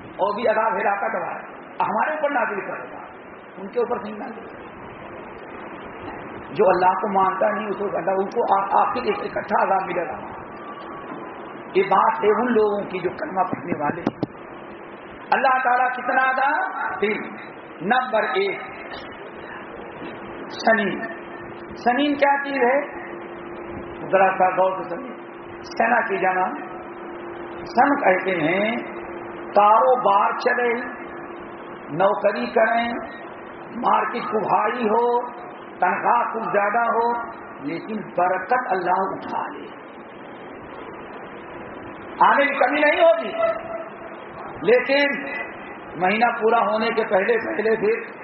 اور بھی عذاب ہلاکت والا ہمارے اوپر نازل کرے گا ان کے اوپر نہیں نازل جو اللہ کو مانتا نہیں، اس کو اللہ ان کو آخر ایک اکٹھا عذاب ملے گا یہ بات ہے ان لوگوں کی جو کلمہ پڑھنے والے اللہ تعالیٰ کتنا عذاب تین۔ نمبر ایک سنیم سنیم کیا چیز ہے؟ ذرا سا غور سے سنیم سنا کی جانا سن کہتے ہیں کاروبار چلے۔ نوکری کریں مارکیٹ کو بھاری ہو تنخواہ کچھ زیادہ ہو لیکن برکت اللہ اٹھا لے۔ آنے کی کمی نہیں ہوگی لیکن مہینہ پورا ہونے کے پہلے پہلے پھر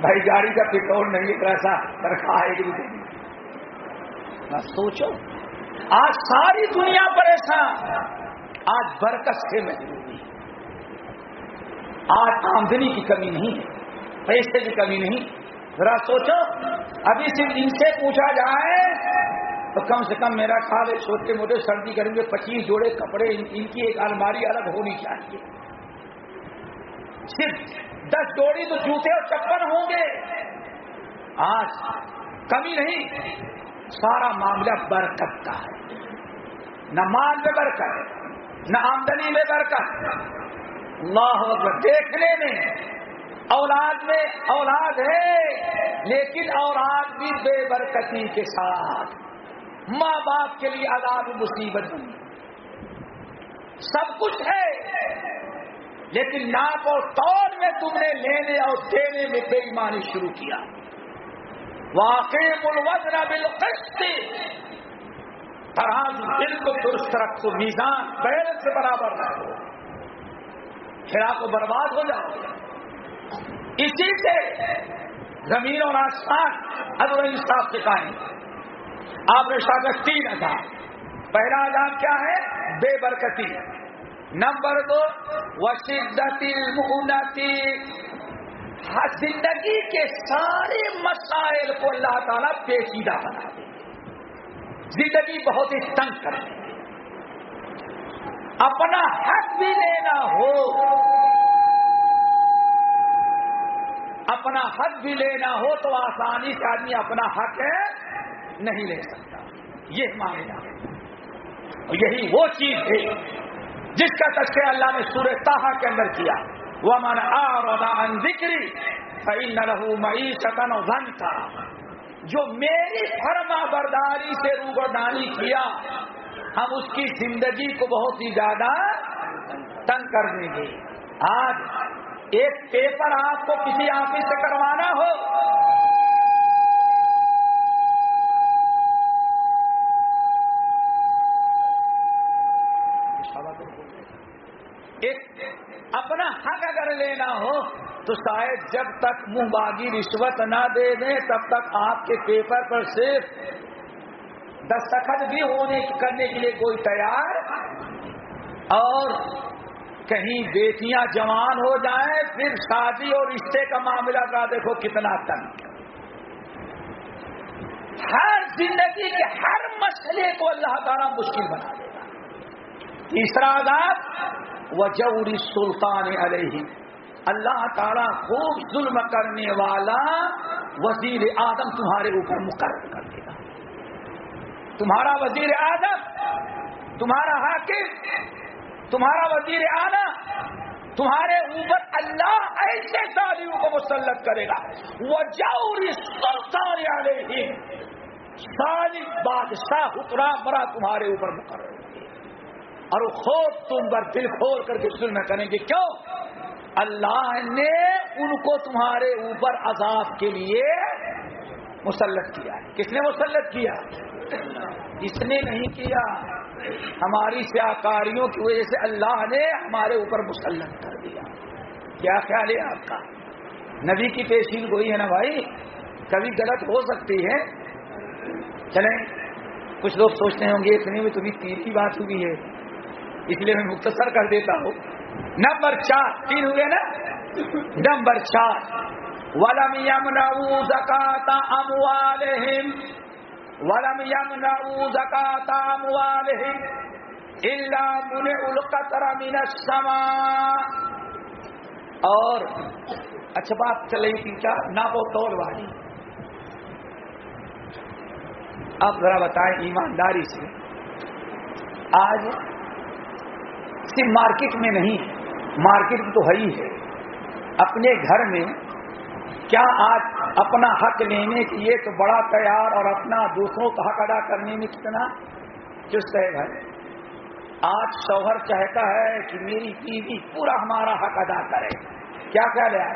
بھائی گاڑی کا پیٹرول نہیں سا تنخواہ کہ نہیں؟ بس سوچو۔ آج ساری دنیا پریشان آج برکت سے محروم۔ آج آمدنی کی کمی نہیں ہے، پیسے کی کمی نہیں۔ ذرا سوچو، ابھی صرف ان سے پوچھا جائے تو کم سے کم میرا خیال ہے چھوٹے موٹے سردی کریں گے پچیس جوڑے کپڑے، ان ان کی ایک الماری الگ ہونی چاہیے۔ صرف دس جوڑی تو جوتے اور چپل ہوں گے۔ آج کمی نہیں، سارا معاملہ برکت کا ہے۔ نہ مال میں برکت ہے نہ آمدنی میں برکت۔ اللہ اکبر، دیکھنے میں اولاد میں اولاد ہے، لیکن اولاد بھی بے برکتی کے ساتھ ماں باپ کے لیے عذاب مصیبت بنی۔ سب کچھ ہے، لیکن ناپ اور تول میں تم نے لینے اور دینے میں بے ایمانی شروع کیا۔ واقعی الوزن بالقسط تراز بالکل درست رکھو، میزان بیلنس سے برابر رکھو۔ پھر آپ کو برباد ہو جاؤ اسی سے زمین اور آسمان عدل انصاف سے قائم۔ آپ نے شاگرد تین عذاب پہلا عذاب کیا ہے؟ بے برکتی۔ نمبر دو وسیدتی المؤنتی ہر زندگی کے سارے مسائل کو اللہ تعالیٰ پیچیدہ بنا دے۔ زندگی بہت ہی تنگ کر دے اپنا حق بھی لینا ہو۔ اپنا حق بھی لینا ہو تو آسانی سے آدمی اپنا حق ہے، نہیں لے سکتا۔ یہ معاملہ اور یہی وہ چیز ہے جس کا تذکرہ اللہ نے سورہ تاہا کے اندر کیا۔ وہ من آن ذکری فعین رہو معیشت تھا جو میری فرما برداری سے روگردانی کیا ہم اس کی زندگی کو بہت ہی زیادہ تنگ کر دیں گے۔ آج ایک پیپر آپ کو کسی آفس سے کروانا ہو۔ ایک اپنا حق اگر لینا ہو تو شاید جب تک منہ باغی رشوت نہ دے دیں، تب تک آپ کے پیپر پر صرف دستخط بھی ہونے کرنے کے لیے کوئی تیار اور کہیں بیٹیاں جوان ہو جائیں، پھر شادی اور رشتے کا معاملہ کا دیکھو کتنا تنگ ہر زندگی کے ہر مسئلے کو اللہ تعالیٰ مشکل بنا دے گا تیسرا عذاب وجوری سلطان علیہ۔ اللہ تعالیٰ خوب ظلم کرنے والا وزیر آدم تمہارے اوپر مقرر کر دے۔ تمہارا وزیر آدم تمہارا حاکم، تمہارا وزیر آنا تمہارے اوپر اللہ ایسے ظالموں کو مسلط کرے گا۔ وہ جاؤری سلطان علیہ ظالم بادشاہ حکرام برا تمہارے اوپر مقرر۔ اور خوب تم پر دل کھول کر کے ظلم کریں گے۔ کیوں؟ اللہ نے ان کو تمہارے اوپر عذاب کے لیے مسلط کیا ہے۔ کس نے مسلط کیا؟ اس نے نہیں کیا۔ ہماری سیاکاریوں کی وجہ سے اللہ نے ہمارے اوپر مسلط کر دیا۔ کیا خیال ہے آپ کا؟ نبی کی پیشین گوئی ہے نا بھائی؟ کبھی غلط ہو سکتی ہے۔ چلیں، کچھ لوگ سوچتے ہوں گے اتنے میں تمہیں تیر کی بات ہوئی ہے۔ اس لیے میں مختصر کر دیتا ہوں۔ نمبر چار، تین ہوئے نا؟ نمبر چار۔ ولم يمنعوا زکات اموالهم ولم يمنعوا زکات اموالهم الا منع القطر من السماء. اور اچھا بات چل رہی تھی کیا نابو تول والی. آپ ذرا بتائیں ایمانداری سے. آج صرف مارکیٹ میں نہیں، مارکیٹ تو ہے ہی ہے. اپنے گھر میں کیا آج اپنا حق لینے کے لیے تو بڑا تیار اور اپنا دوسروں کا حق ادا کرنے میں کتنا چست ہے بھائی؟ آج شوہر چاہتا ہے کہ میری بیوی پورا ہمارا حق ادا کرے۔ کیا کہہ لیا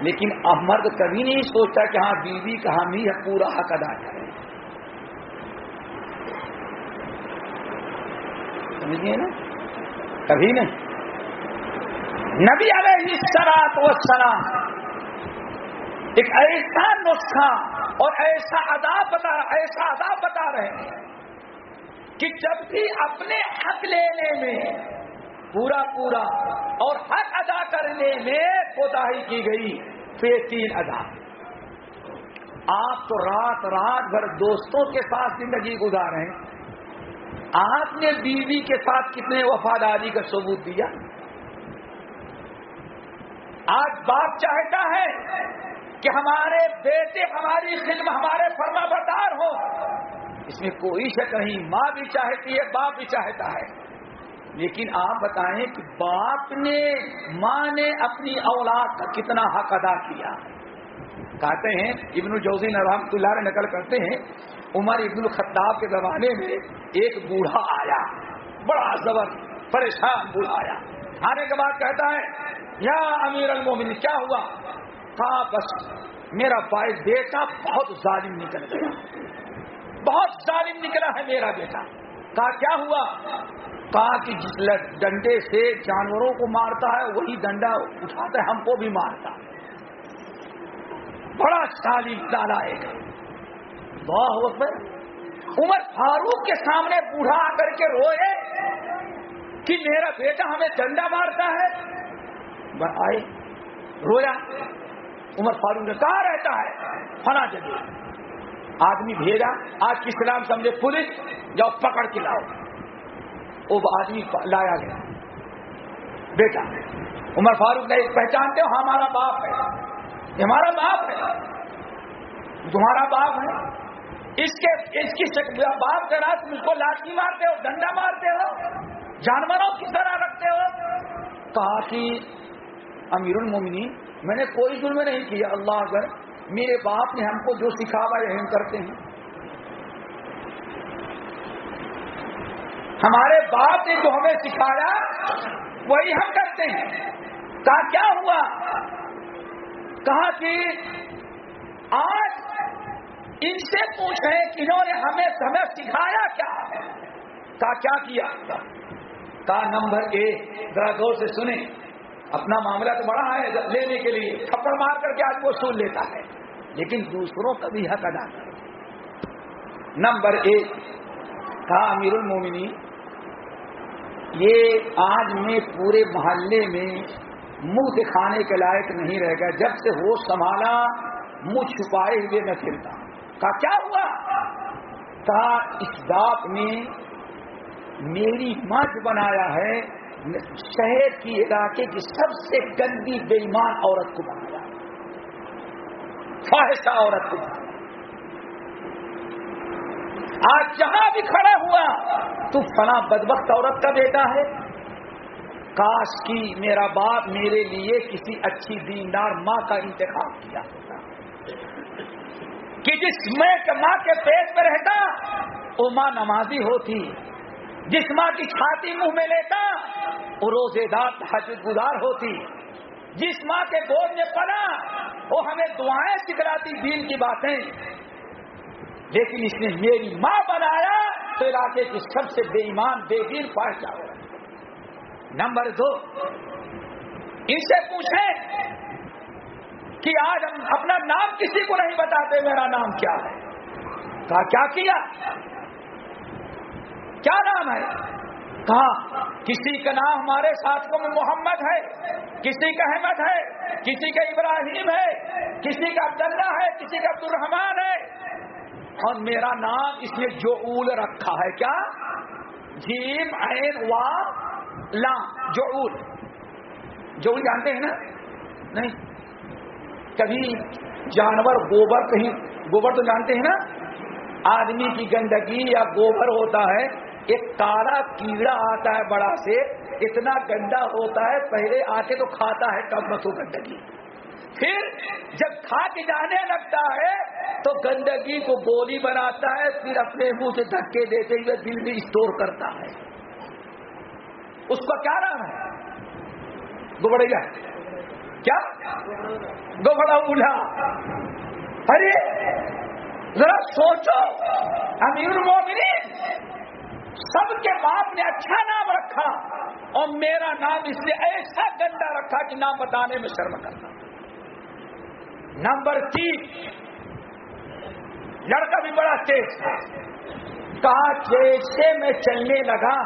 لیکن اب مرد کبھی نہیں سوچتا کہ ہاں بیوی کا ہم ہی پورا حق ادا کرے سمجھیے نا؟ کبھی نہیں۔ نبی علیہ سرات و سلام ایک ایسا نسخہ اور ایسا ادا بتا ایسا ادا بتا رہے ہیں کہ جب بھی اپنے حق لینے میں پورا پورا اور حق ادا کرنے میں کوتاہی کی گئی پھر تین ادا آپ تو رات رات بھر دوستوں کے ساتھ زندگی گزارے آپ نے بیوی کے ساتھ کتنے وفاداری کا ثبوت دیا؟ آج باپ چاہتا ہے کہ ہمارے بیٹے، ہماری فلم ہمارے فرما بردار ہو اس میں کوئی شک نہیں، ماں بھی چاہتی ہے، باپ بھی چاہتا ہے۔ لیکن آپ بتائیں کہ باپ نے، ماں نے اپنی اولاد کا کتنا حق ادا کیا؟ کہتے ہیں، ابن الجوزین رحمت اللہ نقل کرتے ہیں، عمر ابن الخطاب کے زمانے میں ایک بوڑھا آیا۔ بڑا زبر، پریشان بوڑھا آیا۔ آنے کے بعد کہتا ہے یا امیر المومن کیا ہوا؟ کہا بس، میرا بھائی بیٹا بہت ظالم نکل گیا۔ بہت ظالم نکلا ہے میرا بیٹا۔ کہا، کیا ہوا؟ کہا کہ جس ڈنڈے سے جانوروں کو مارتا ہے، وہی ڈنڈا اٹھاتا ہے، ہم کو بھی مارتا بڑا ظالم ڈالا ایک۔ عمر فاروق کے سامنے بوڑھا آ کر کے روئے کہ میرا بیٹا ہمیں ڈنڈا مارتا ہے۔ آئے رویا عمر فاروق نے کہا، رہتا ہے فنا جگہ۔ آدمی بھیجا آج کی اسلام سمجھے؟ پولیس، جاؤ پکڑ کے لاؤ۔ وہ آدمی لایا گیا۔ بیٹا، عمر فاروق نے پہچانتے ہو ہاں، ہمارا باپ ہے۔ ہمارا باپ ہے۔ تمہارا باپ ہے۔ اس کے، اس کی باپ کے رات اس کو لاٹھی مارتے ہو، ڈنڈا مارتے ہو، جانوروں کی طرح رکھتے ہو۔ کہا کہ امیر المومنی میں نے کوئی ظلم نہیں کیا اللہ اگر میرے باپ نے ہم کو جو سکھاوا یہ ہم کرتے ہیں۔ ہمارے باپ نے جو ہمیں سکھایا، وہی ہم کرتے ہیں۔ کہا کیا ہوا؟ کہا کہ آج ان سے پوچھیں کہ انہوں نے ہمیں ہمیں سکھایا کیا کہا کیا کیا؟ کہا نمبر ایک، ذرا دور سے سنیں۔ اپنا معاملہ تو بڑا ہے لینے کے لیے، تھپڑ مار کر کے آج وہ سن لیتا ہے۔ لیکن دوسروں کا بھی حق ادا کرے نمبر ایک، کہا امیر المومنی یہ آج میں پورے محلے میں منہ دکھانے کے لائق نہیں رہ گیا۔ جب سے وہ سنبھالا، منہ چھپائے ہوئے نہ پھرتا۔ کہا، کیا ہوا؟ کہا، اس باپ نے میری مجھ بنایا ہے شہر کی علاقے کی سب سے گندی بے ایمان عورت کو بنایا خواہشہ عورت کو بنایا آج جہاں بھی کھڑا ہوا تو فلاں بدبخت عورت کا بیٹا ہے۔ کاش کی میرا باپ میرے لیے کسی اچھی دیندار ماں کا انتخاب کیا ہوتا۔ کہ جس میں ماں کے پیٹ میں رہتا، وہ ماں نمازی ہوتی۔ جس ماں کی چھاتی منہ میں لیتا وہ روزے دار حاجت گزار ہوتی۔ جس ماں کے گود میں پڑا وہ ہمیں دعائیں سکھلاتی دین کی باتیں۔ لیکن اس نے میری ماں بنایا تو علاقے کی سب سے بے ایمان، بے دین پاس جاؤ نمبر دو، ان سے پوچھیں کہ آج ہم اپنا نام کسی کو نہیں بتاتے، میرا نام کیا ہے؟ کہا، کیا کیا؟ کیا نام ہے؟ کہا، کسی کا نام ہمارے ساتھوں میں محمد ہے، کسی کا احمد ہے، کسی کا ابراہیم ہے، کسی کا عبداللہ ہے، کسی کا عبد الرحمان ہے۔ اور میرا نام اس نے جو اول رکھا ہے، کیا؟ جیم، عین وا لام، جو اول۔ جو جانتے ہیں نا؟ نہیں۔ کبھی جانور گوبر کہیں، گوبر تو جانتے ہیں نا؟ آدمی کی گندگی یا گوبر ہوتا ہے ایک کالا کیڑا آتا ہے بڑا سے، اتنا گندا ہوتا ہے، پہلے آ کے تو کھاتا ہے، کب مسو گندگی۔ پھر جب کھا کے جانے لگتا ہے، تو گندگی کو گولی بناتا ہے، پھر اپنے منہ سے دھکے دیتے ہوئے دل میں اسٹور کرتا ہے۔ اس کا کیا نام ہے؟ گوبڑیا۔ کیا؟ گوبڑا بولا ارے، ذرا سوچو، امیر مومنین سب کے باپ نے اچھا نام رکھا اور میرا نام اس نے ایسا گندا رکھا کہ نام بتانے میں شرم کرنا نمبر تین، لڑکا بھی بڑا تیز تھا۔ کہا جیسے میں چلنے لگا۔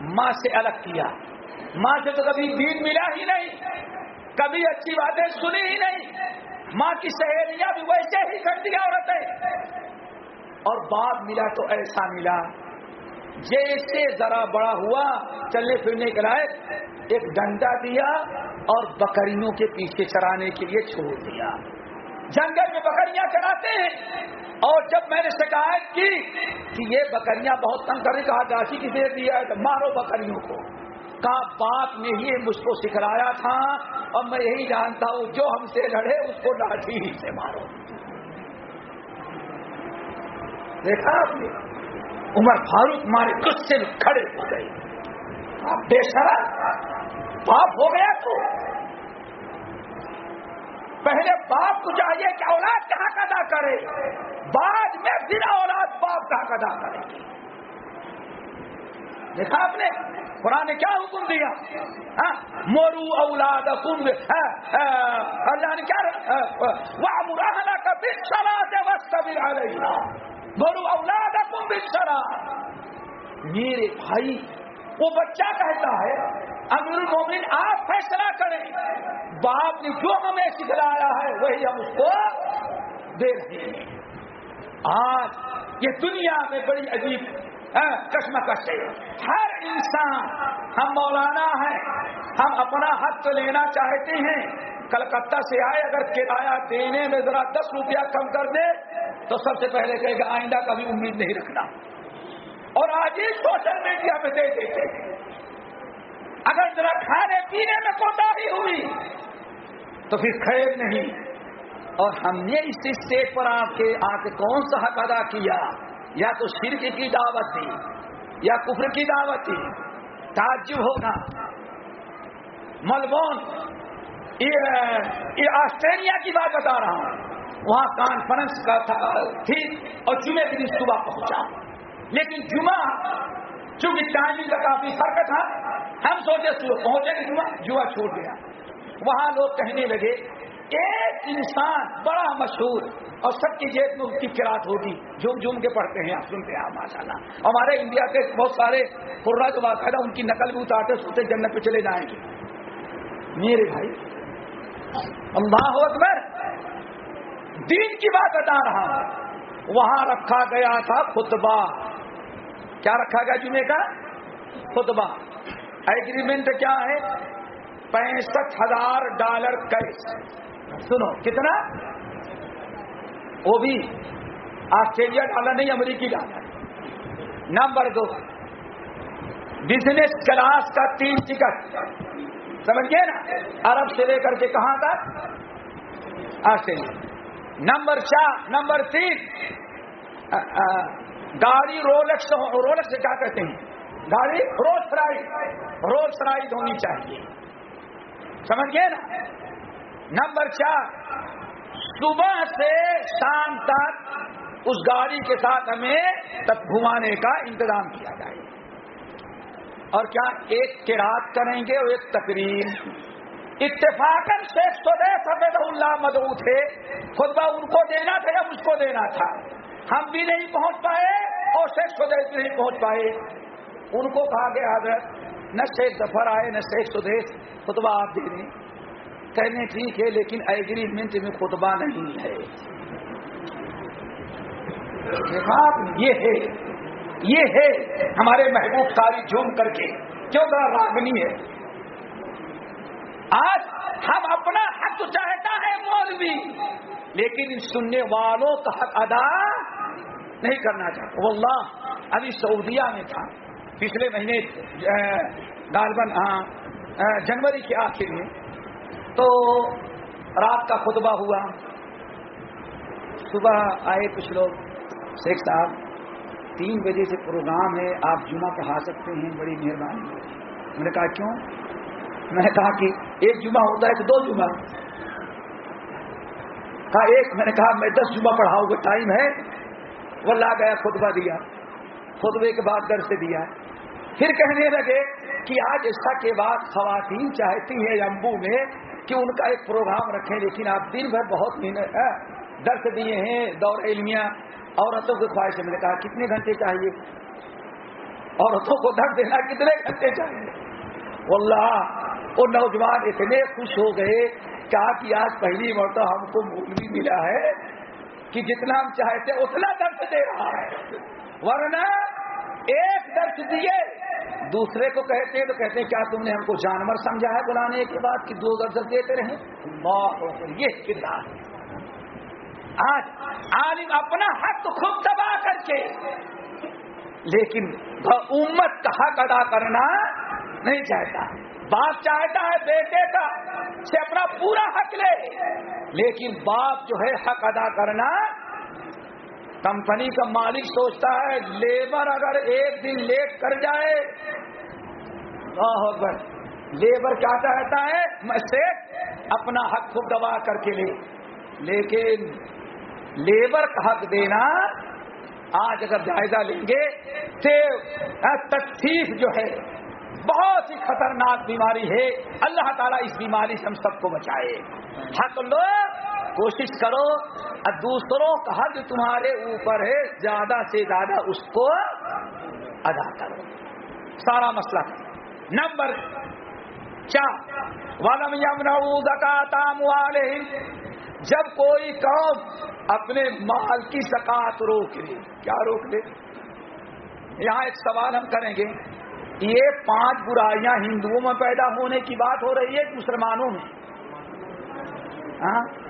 ماں سے الگ کیا۔ ماں سے تو کبھی دین ملا ہی نہیں، کبھی اچھی باتیں سنی ہی نہیں۔ ماں کی سہیلیاں بھی ویسے ہی کرتی عورتیں۔ اور باپ ملا تو ایسا ملا۔ جیسے ذرا بڑا ہوا، چلنے پھرنے کے لائق، ایک ڈنڈا دیا اور بکریوں کے پیچھے چرانے کے لیے چھوڑ دیا۔ جنگل میں بکریاں چراتے ہیں۔ اور جب میں نے شکایت کی کہ یہ بکریاں بہت تنگ کر کہا جاسی کی دے دیا ہے تو مارو بکریوں کو۔ کہا باپ نے ہی مجھ کو سکھلایا تھا اور میں یہی جانتا ہوں، جو ہم سے لڑے اس کو لاٹھی ہی سے مارو۔ دیکھا آپ نے؟ عمر فاروق مارے غصے میں کھڑے ہو گئے۔ آپ بے شرا۔ باپ ہو گیا تو۔ پہلے باپ کو چاہیے کہ اولاد کہاں ادا کرے۔ بعد میں پھر اولاد باپ کہاں ادا کرے۔ گی دیکھا آپ نے؟ قرآن نے کیا حکم دیا؟ ہاں؟ مورو اولاد ہاں، ہاں، اللہ نے کیا؟ وہ مراحلہ کا دن چلا دے وقت آ رہی بولو اولاد شرا میرے بھائی، وہ بچہ کہتا ہے، امیر المومن آپ فیصلہ کریں۔ باپ نے جو ہمیں سکھلایا ہے، وہی ہم اس کو دے رہے ہیں۔ آج یہ دنیا میں بڑی عجیب کشمکش ہے ہر انسان، ہم مولانا ہیں، ہم اپنا حق تو لینا چاہتے ہیں۔ کلکتہ سے آئے، اگر کرایہ دینے میں ذرا دس روپیہ کم کر دے، تو سب سے پہلے کہے گا آئندہ کا بھی امید نہیں رکھنا۔ اور آج ہی سوشل میڈیا پہ دے دیتے ہیں۔ اگر ذرا کھانے پینے میں کوتا ہی ہوئی، تو پھر خیر نہیں۔ اور ہم نے اس اسٹیج پر آپ کے آ کے کون سا حق ادا کیا؟ یا تو شرک کی دعوت دی، یا کفر کی دعوت دی، تعجب ہوگا۔ ملبون، یہ آسٹریلیا کی بات بتا رہا ہوں۔ وہاں کانفرنس کا تھی اور جمعے کے دن صبح پہنچا۔ لیکن جمعہ، چونکہ ٹائمنگ کا کافی فرق تھا، ہم سوچے صبح پہنچے گا جمعہ جمعہ چھوڑ گیا وہاں لوگ کہنے لگے ایک انسان بڑا مشہور اور سب کی جیب میں اس کی کراط ہوگی، جھوم جھوم کے پڑھتے ہیں آپ، سنتے ہیں ماشاء اللہ ہمارے انڈیا کے بہت سارے خرا جو باقاعدہ ان کی نقل بھی اتارتے، سوچتے جنت پہ چلے جائیں گے۔ میرے بھائی، اللہ اکبر، دین کی بات بتا رہا ہوں۔ وہاں رکھا گیا تھا خطبہ۔ کیا رکھا گیا جمعے کا؟ خطبہ۔ ایگریمنٹ کیا ہے؟ پینسٹھ ہزار ڈالر کیش سنو، کتنا؟ وہ بھی آسٹریلیا ڈالر نہیں، امریکی ڈالر۔ نمبر دو بزنس کلاس کا تین ٹکٹ سمجھ گئے نا؟ عرب سے لے کر کے کہاں تک؟ آسٹریلیا۔ نمبر چار، نمبر تین گاڑی رولکس رولکس سے کیا کہتے ہیں؟ گاڑی روز فرائی روز فرائی ہونی چاہیے۔ سمجھ گئے نا؟ نمبر چار، صبح سے شام تک اس گاڑی کے ساتھ ہمیں تب گھمانے کا انتظام کیا جائے۔ اور کیا ایک کے رات کریں گے؟ اور ایک تقریر۔ اتفاق شیخ سدے سفید اللہ مدعو تھے۔ خطبہ ان کو دینا تھا یا مجھ کو دینا تھا؟ ہم بھی نہیں پہنچ پائے اور شیخ سدیش نہیں پہنچ پائے۔ ان کو کہا گیا، حضرت، نہ شیخ ظفر آئے، نہ شیخ سدیش خطبہ آپ دے دیں کہنے ٹھیک ہے، لیکن ایگریمنٹ میں خطبہ نہیں ہے۔ یہ ہے یہ ہے ہمارے محبوب کاری جھوم کر کے۔ کیوں ذرا راگنی ہے؟ آج ہم اپنا حق چاہتا ہے مولوی، لیکن ان سننے والوں کا حق ادا نہیں کرنا چاہتا۔ واللہ، ابھی سعودیہ میں تھا۔ پچھلے مہینے غالباً جنوری کے آخر میں تو رات کا خطبہ ہوا۔ صبح آئے کچھ لوگ۔ شیخ صاحب، تین بجے سے پروگرام ہے، آپ جمعہ پڑھا سکتے ہیں، بڑی مہربانی۔ میں نے کہا، کیوں؟ میں نے کہا کہ ایک جمعہ ہوتا ہے کہ دو جمعہ۔ کہا، ایک میں نے کہا، میں دس جمعہ پڑھاؤں گا، ٹائم ہے۔ وہ لا گیا، خطبہ دیا۔ خطبے کے بعد در سے دیا۔ پھر کہنے لگے کہ آج ایسا کے بعد خواتین چاہتی ہیں امبو میں کہ ان کا ایک پروگرام رکھیں، لیکن آپ دن بھر بہت ہاں، درس دیے ہیں، دور علمیہ عورتوں کی خواہش میں نے کہا، کتنے گھنٹے چاہیے؟ عورتوں کو درد دینا کتنے گھنٹے چاہیے؟ واللہ، وہ نوجوان اتنے خوش ہو گئے کہا کہ آج پہلی مرتبہ ہم کو مولوی ملا ہے کہ جتنا ہم چاہتے، اتنا درد دے رہا ہے۔ ورنہ ایک درد دیے، دوسرے کو کہتے ہیں تو کہتے ہیں، کیا تم نے ہم کو جانور سمجھا ہے بلانے کے بعد کہ دو درد دیتے رہے یہ کردار ہے آج عالم اپنا حق خود تباہ کر کے، لیکن امت کا حق ادا کرنا نہیں چاہتا۔ باپ چاہتا ہے، بیٹے کا سے اپنا پورا حق لے۔ لیکن باپ جو ہے، حق ادا کرنا کمپنی کا مالک سوچتا ہے، لیبر اگر ایک دن لیٹ کر جائے لیبر کیا چاہتا ہے؟ میں سے اپنا حق خود دبا کر کے لے۔ لیکن لیبر کا حق دینا، آج اگر جائزہ لیں گے تو تکلیف جو ہے، بہت ہی خطرناک بیماری ہے۔ اللہ تعالیٰ اس بیماری سے ہم سب کو بچائے۔ حق لو کوشش کرو اور دوسروں کا حق تمہارے اوپر ہے، زیادہ سے زیادہ اس کو ادا کرو۔ سارا مسئلہ نمبر چار والم یمنا زکاتا والے جب کوئی قوم اپنے مال کی زکات روک لے، کیا روک لے؟ یہاں ایک سوال ہم کریں گے۔ یہ پانچ برائیاں ہندوؤں میں پیدا ہونے کی بات ہو رہی ہے مسلمانوں میں؟ ہاں؟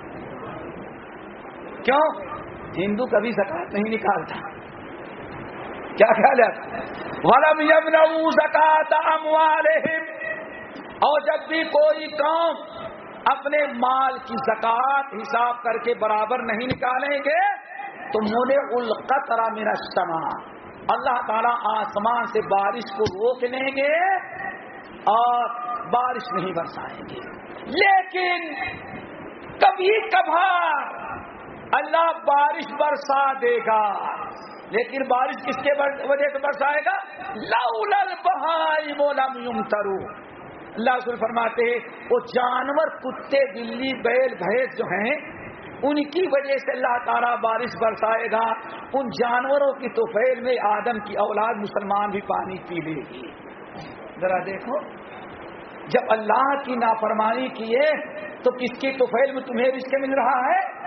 کیوں؟ ہندو کبھی زکات نہیں نکالتا۔ کیا خیال ہے؟ ولم یمن زکات اور جب بھی کوئی قوم اپنے مال کی زکات حساب کر کے برابر نہیں نکالیں گے، تو مجھے القطرا میرا سما اللہ تعالیٰ آسمان سے بارش کو روک لیں گے اور بارش نہیں برسائیں گے۔ لیکن کبھی کبھار اللہ بارش برسا دے گا۔ لیکن بارش کس کے وجہ سے برسائے گا؟ لل بہائی بولم ترو اللہ رسول فرماتے ہیں، وہ جانور، کتے، بلی، بیل، بھینس جو ہیں، ان کی وجہ سے اللہ تعالیٰ بارش برسائے گا۔ ان جانوروں کی توفیل میں آدم کی اولاد مسلمان بھی پانی پی لے گی۔ ذرا دیکھو۔ جب اللہ کی نافرمانی کیے تو کس کی توفیل میں تمہیں رشتے مل رہا ہے؟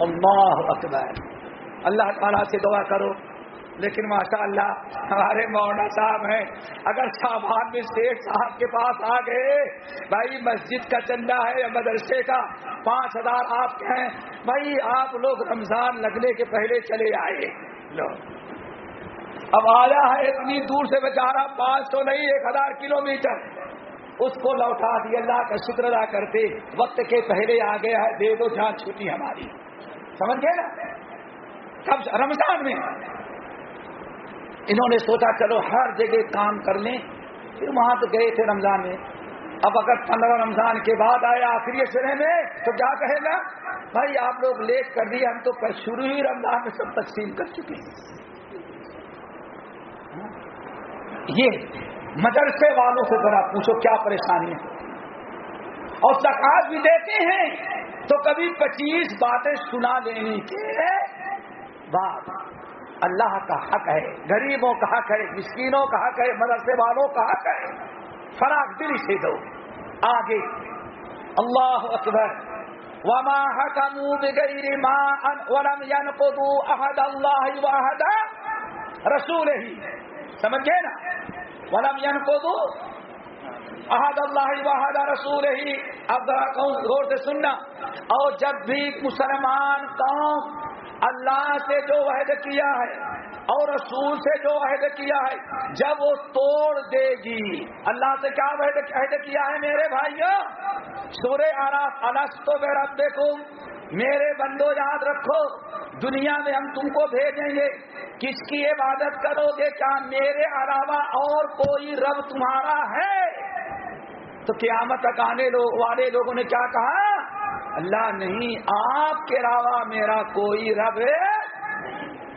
اللہ اکبر۔ اللہ تعالیٰ سے دعا کرو۔ لیکن ماشاء اللہ ہمارے مولانا صاحب ہیں۔ اگر شاہبان میں شیخ صاحب کے پاس آ گئے، بھائی مسجد کا چندہ ہے یا مدرسے کا، پانچ ہزار آپ کے ہیں۔ بھائی آپ لوگ رمضان لگنے کے پہلے چلے آئے۔ لو۔ اب آیا ہے، اتنی دور سے بیچارہ پانچ سو نہیں، ایک ہزار کلو میٹر اس کو لوٹا دیا اللہ کا شکر ادا کرتے۔ وقت کے پہلے آ گیا ہے، دے دو جان چھٹی ہماری۔ سمجھ گئے نا؟ کب رمضان میں انہوں نے سوچا چلو ہر جگہ کام کر لیں، پھر وہاں تو گئے تھے رمضان میں۔ اب اگر پندرہ رمضان کے بعد آئے آخری سرے میں، تو کیا کہے گا؟ بھائی آپ لوگ لیٹ کر دیے ہم تو شروع ہی رمضان میں سب تقسیم کر چکے ہیں۔ یہ مدرسے والوں سے ذرا پوچھو، کیا پریشانی ہے؟ اور زکات بھی دیتے ہیں، تو کبھی پچیس باتیں سنا دینے کے بعد اللہ کا حق ہے، غریبوں کا حق ہے، مسکینوں کا حق ہے، مدرسے والوں کا حق ہے۔ فراغ دلی سے دو۔ آگے۔ اللہ اکبر۔ وما حکموا بغیر ما ولم ينقضوا احد الله واحد رسول ہی سمجھ گئے نا؟ ولم ينقضوا احد اللہ واحد رسول ہی. اب ذرا غور سے سننا. اور جب بھی مسلمان قوم اللہ سے جو عہد کیا ہے اور رسول سے جو عہد کیا ہے، جب وہ توڑ دے گی، اللہ سے کیا عہد کیا ہے میرے بھائیوں سورے آراف الس تو میرا دیکھو میرے بندو، یاد رکھو دنیا میں ہم تم کو بھیجیں گے۔ کس کی عبادت کرو گے؟ کیا میرے علاوہ اور کوئی رب تمہارا ہے؟ تو قیامت تک آنے والے لوگوں نے کیا کہا؟ اللہ نہیں، آپ کے علاوہ میرا کوئی رب ہے۔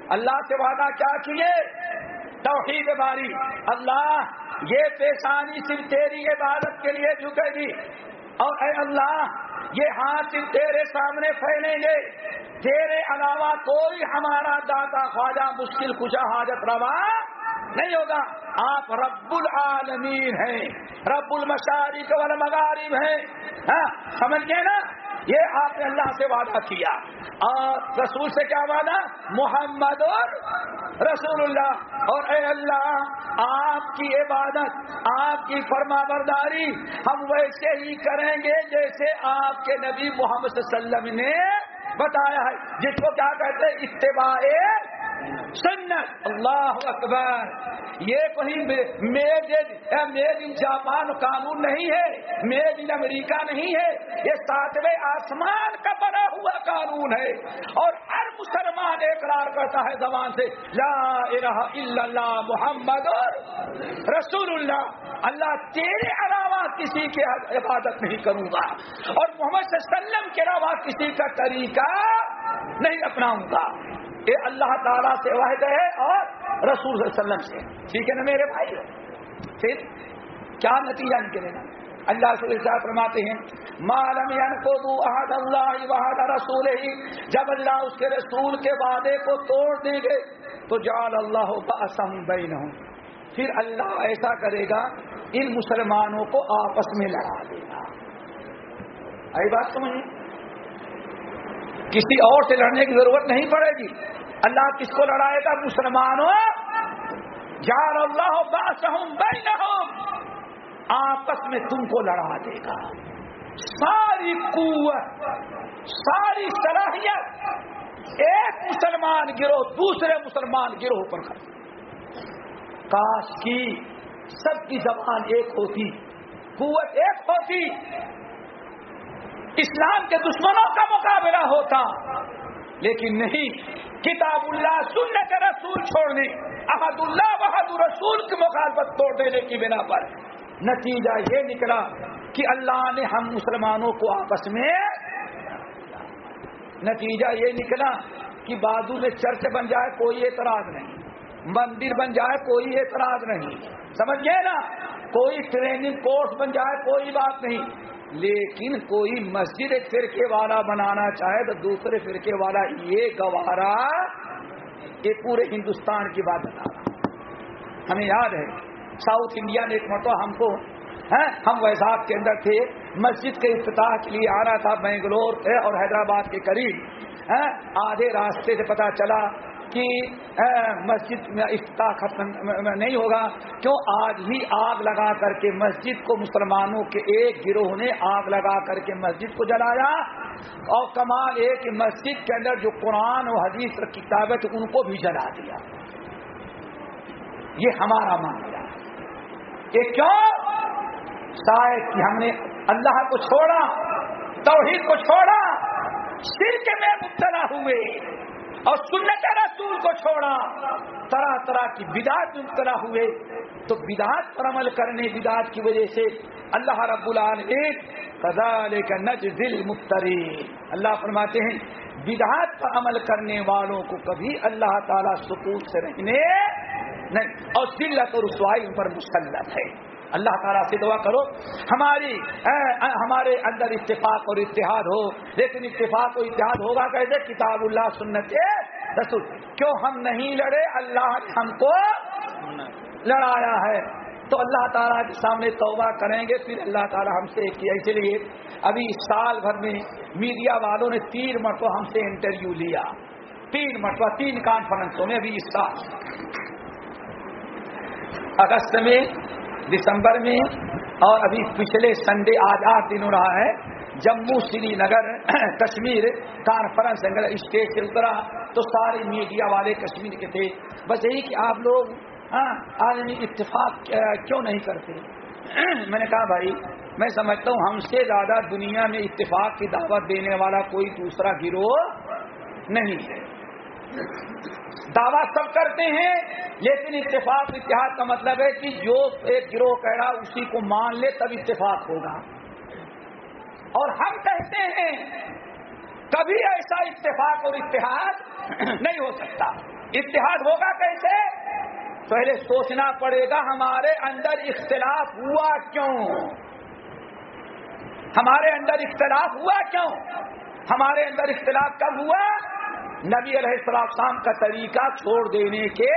اللہ سے وعدہ کیا کیے؟ توحید باری۔ اللہ، یہ پیشانی صرف تیری عبادت کے لیے جھکے گی۔ اور اے اللہ یہ ہاتھ تیرے سامنے پھیلیں گے۔ تیرے علاوہ کوئی ہمارا دادا خواجہ مشکل کچھ حاجت روا نہیں ہوگا۔ آپ رب العالمین ہیں۔ رب المشارق والمغارب ہیں۔ ہاں سمجھ گئے نا؟ یہ آپ نے اللہ سے وعدہ کیا۔ اور رسول سے کیا وعدہ؟ محمد اور رسول اللہ۔ اور اے اللہ، آپ کی عبادت، آپ کی فرما برداری ہم ویسے ہی کریں گے جیسے آپ کے نبی محمد صلی اللہ علیہ وسلم نے بتایا ہے۔ جس کو کیا کہتے ہیں؟ اتباع سنت۔ اللہ اکبر۔ یہ کوئی میڈ ان جاپان قانون نہیں ہے۔ میڈ ان امریکہ نہیں ہے۔ یہ ساتویں آسمان کا بنا ہوا قانون ہے۔ اور ہر مسلمان اقرار کرتا ہے زبان سے، لا الہ الا اللہ محمد رسول اللہ۔ اللہ تیرے علاوہ کسی کی عبادت نہیں کروں گا۔ اور محمد صلی اللہ علیہ وسلم کے علاوہ کسی کا طریقہ نہیں اپناؤں گا۔ یہ اللہ تعالیٰ سے واحد ہے اور رسول صلی اللہ علیہ وسلم سے ٹھیک ہے نا میرے بھائی؟ پھر کیا نتیجہ نکلے گا اللہ سے فرماتے ہیں مالم احد اللہ وحد رسول ہی جب اللہ اس کے رسول کے وعدے کو توڑ دیں گے، تو جال اللہ بسم بین ہوں پھر اللہ ایسا کرے گا، ان مسلمانوں کو آپس میں لڑا دے گا۔ آئی بات سمجھیں؟ کسی اور سے لڑنے کی ضرورت نہیں پڑے گی۔ اللہ کس کو لڑائے گا؟ مسلمانوں۔ جار اللہ باسہم بینہم۔ آپس میں تم کو لڑا دے گا۔ ساری قوت، ساری صلاحیت ایک مسلمان گروہ دوسرے مسلمان گروہ پر کر کاش کی سب کی زبان ایک ہوتی، قوت ایک ہوتی۔ اسلام کے دشمنوں کا مقابلہ ہوتا، لیکن نہیں۔ کتاب اللہ سنت رسول چھوڑنے احد اللہ بہاد رسول کی مخالفت توڑ دینے کی بنا پر۔ نتیجہ یہ نکلا کہ اللہ نے ہم مسلمانوں کو آپس میں نتیجہ یہ نکلا کہ بازو میں چرچ بن جائے کوئی اعتراض نہیں۔ مندر بن جائے کوئی اعتراض نہیں۔ سمجھ گئے نا؟ کوئی ٹریننگ کورس بن جائے کوئی بات نہیں۔ لیکن کوئی مسجد ایک فرقے والا بنانا چاہے تو دوسرے فرقے والا یہ گوارا یہ پورے ہندوستان کی بات بتا ہمیں یاد ہے، ساؤتھ انڈیا نے ایک مرتبہ ہم کو ہم ویساخ کے اندر تھے، مسجد کے افتتاح کے لیے آ رہا تھا، بنگلور اور حیدرآباد کے قریب آدھے راستے سے پتا چلا کہ مسجد میں افتتاح ختم نہیں ہوگا، کیوں؟ آج ہی آگ لگا کر کے مسجد کو مسلمانوں کے ایک گروہ نے آگ لگا کر کے مسجد کو جلایا۔ اور کمال ایک مسجد کے اندر جو قرآن و حدیث کتابیں تھے ان کو بھی جلا دیا۔ یہ ہمارا معاملہ ہے۔ یہ کیوں؟ شاید کہ ہم نے اللہ کو چھوڑا، توحید کو چھوڑا، شرک میں مبتلا ہوئے۔ اور سنت رسول کو چھوڑا۔ طرح طرح کی بدعت مبتلا ہوئے۔ تو بدعت پر عمل کرنے بدعت کی وجہ سے اللہ رب العالمین قزال کا نج دل مفتری اللہ فرماتے ہیں بدعت پر عمل کرنے والوں کو کبھی اللہ تعالیٰ سکون سے رہنے نہیں۔ اور ذلت اور رسوائی پر مسلط ہے۔ اللہ تعالیٰ سے دعا کرو۔ ہماری ہمارے اندر اتفاق اور اتحاد ہو۔ لیکن اتفاق اور اتحاد ہوگا کیسے؟ کتاب اللہ، سنت رسول۔ کیوں ہم نہیں لڑے؟ اللہ نے ہم کو لڑایا ہے۔ تو اللہ تعالیٰ کے سامنے توبہ کریں گے، پھر اللہ تعالیٰ ہم سے کیا اس لیے ابھی سال بھر میں میڈیا والوں نے تین مرتبہ ہم سے انٹرویو لیا۔ تین مرتبہ، تین کانفرنسوں میں ابھی اس سال۔ اگست میں دسمبر میں اور ابھی پچھلے سنڈے آج آٹھ دن ہو رہا ہے، جموں سری نگر، کشمیر کانفرنس اگر اسٹیج سے اترا تو سارے میڈیا والے کشمیر کے تھے۔ بس یہی کہ آپ لوگ ہاں آدمی اتفاق کیوں نہیں کرتے؟ میں نے کہا بھائی، میں سمجھتا ہوں ہم سے زیادہ دنیا میں اتفاق کی دعوت دینے والا کوئی دوسرا گروہ نہیں ہے۔ دعویٰ سب کرتے ہیں، لیکن اتفاق اتحاد کا مطلب ہے کہ جو ایک گروہ کہہ رہا اسی کو مان لے تب اتفاق ہوگا۔ اور ہم کہتے ہیں، کبھی ایسا اتفاق اور اتحاد نہیں ہو سکتا۔ اتحاد ہوگا کیسے؟ پہلے سوچنا پڑے گا ہمارے اندر اختلاف ہوا کیوں؟ ہمارے اندر اختلاف ہوا کیوں؟ ہمارے اندر اختلاف کب ہوا؟ نبی علیہ السلام کا طریقہ چھوڑ دینے کے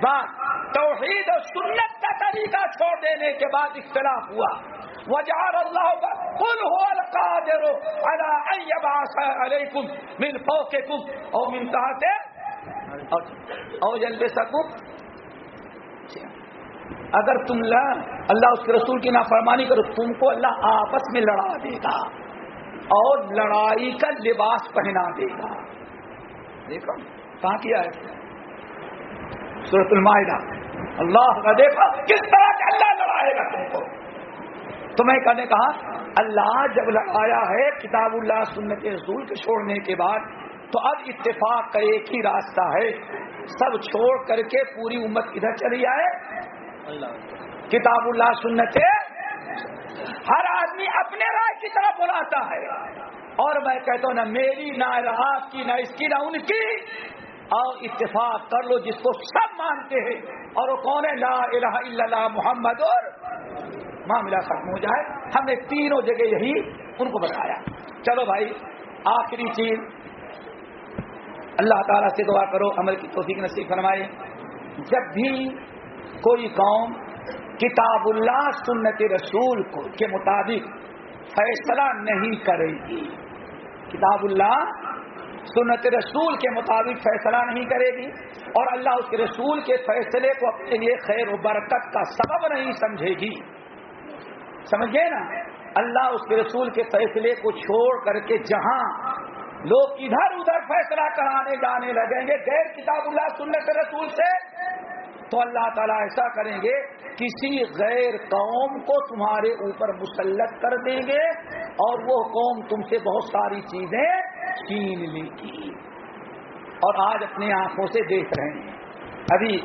بعد، توحید اور سنت کا طریقہ چھوڑ دینے کے بعد اختلاف ہوا۔ وجہ اللہ کل ہو القادر علیکم من فوقکم، او من تحت او جلد اگر تم اللہ اس کے رسول کی نافرمانی کرو، تم کو اللہ آپس میں لڑا دے گا اور لڑائی کا لباس پہنا دے گا۔ دیکھو کہاں کیا ہے؟ سورت المائدہ۔ اللہ کا دیکھو کس طرح سے اللہ لڑائے گا تم کو؟ تو میں کہنے کہا، اللہ جب لڑایا ہے کتاب اللہ سنت رسول کے چھوڑنے کے بعد، تو اب اتفاق کا ایک ہی راستہ ہے۔ سب چھوڑ کر کے پوری امت ادھر چلی آئے۔ کتاب اللہ سنت، ہر آدمی اپنے رائے کی طرف بلاتا ہے۔ اور میں کہتا ہوں نہ میری نہ آپ کی نہ اس کی نہ ان کی۔ اور اتفاق کر لو جس کو سب مانتے ہیں۔ اور وہ کون ہے؟ لا الہ الا اللہ محمد اور معاملہ ختم ہو جائے۔ ہم نے تینوں جگہ یہی ان کو بتایا۔ چلو بھائی، آخری چیز۔ اللہ تعالیٰ سے دعا کرو، عمل کی توفیق نصیب فرمائے۔ جب بھی کوئی قوم کتاب اللہ، سنت رسول کو کے مطابق فیصلہ نہیں کرے گی کتاب اللہ سنت رسول کے مطابق فیصلہ نہیں کرے گی اور اللہ اس کے رسول کے فیصلے کو اپنے لیے خیر و برکت کا سبب نہیں سمجھے گی۔ سمجھے نا؟ اللہ اس کے رسول کے فیصلے کو چھوڑ کر کے جہاں لوگ ادھر ادھر فیصلہ کرانے جانے لگیں گے، غیر کتاب اللہ سنت رسول سے تو اللہ تعالیٰ ایسا کریں گے، کسی غیر قوم کو تمہارے اوپر مسلط کر دیں گے اور وہ قوم تم سے بہت ساری چیزیں چھین لے گی۔ اور آج اپنی آنکھوں سے دیکھ رہے ہیں۔ ابھی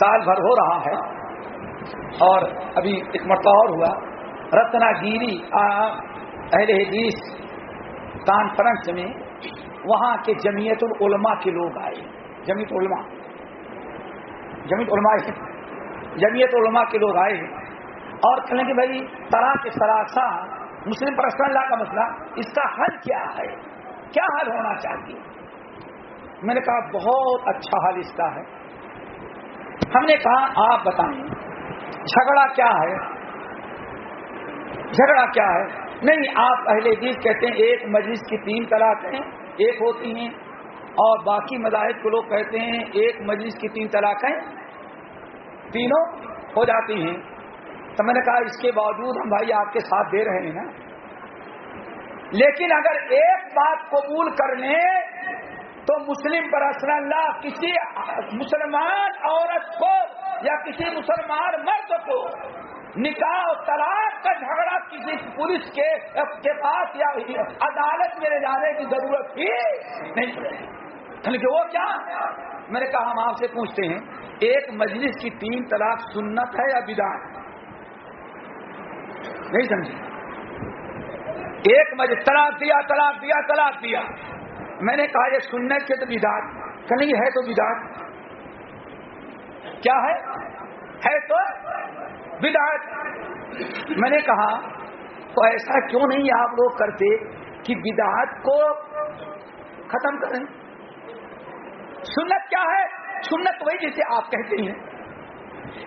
سال بھر ہو رہا ہے اور ابھی ایک مرتبہ اور ہوا۔ رتنا گیری اہل حدیث کانفرنس میں وہاں کے جمیت العلماء کے لوگ آئے۔ جمیت علماء جمیت علماء جمیت علماء کے لوگ آئے ہیں۔ اور کہیں کہ بھائی طرح کے سراسا مسلم پرسنل لا کا مسئلہ، اس کا حل کیا ہے؟ کیا حل ہونا چاہیے؟ میں نے کہا، بہت اچھا حل اس کا ہے۔ ہم نے کہا، آپ بتائیں، جھگڑا کیا ہے؟ جھگڑا کیا ہے؟ نہیں، آپ اہل حدیث کہتے ہیں، ایک مجلس کی تین طلاقیں ایک ہوتی ہیں۔ اور باقی مذاہب کو لوگ کہتے ہیں ایک مجلس کی تین طلاقیں تینوں ہو جاتی ہیں۔ تو میں نے کہا اس کے باوجود ہم بھائی آپ کے ساتھ دے رہے ہیں نا۔ لیکن اگر ایک بات قبول کر لیں تو مسلم پر اصل اللہ کسی مسلمان عورت کو یا کسی مسلمان مرد کو نکاح اور طلاق کا جھگڑا کسی پولیس کے کے پاس یا عدالت میں لے جانے کی ضرورت ہی نہیں پڑے۔ کہ وہ کیا؟ میں نے کہا ہم آپ سے پوچھتے ہیں، ایک مجلس کی تین طلاق سنت ہے یا بدعت نہیں سمجھی ایک مجلس، طلاق دیا طلاق دیا طلاق دیا۔ میں نے کہا یہ سنت کے تو بدعت کہ نہیں، ہے تو بدعت کیا ہے؟ ہے تو بدعت میں نے کہا، تو ایسا کیوں نہیں آپ لوگ کرتے کہ بدعت کو ختم کریں؟ سنت کیا ہے؟ سنت وہی جسے آپ کہتے ہیں۔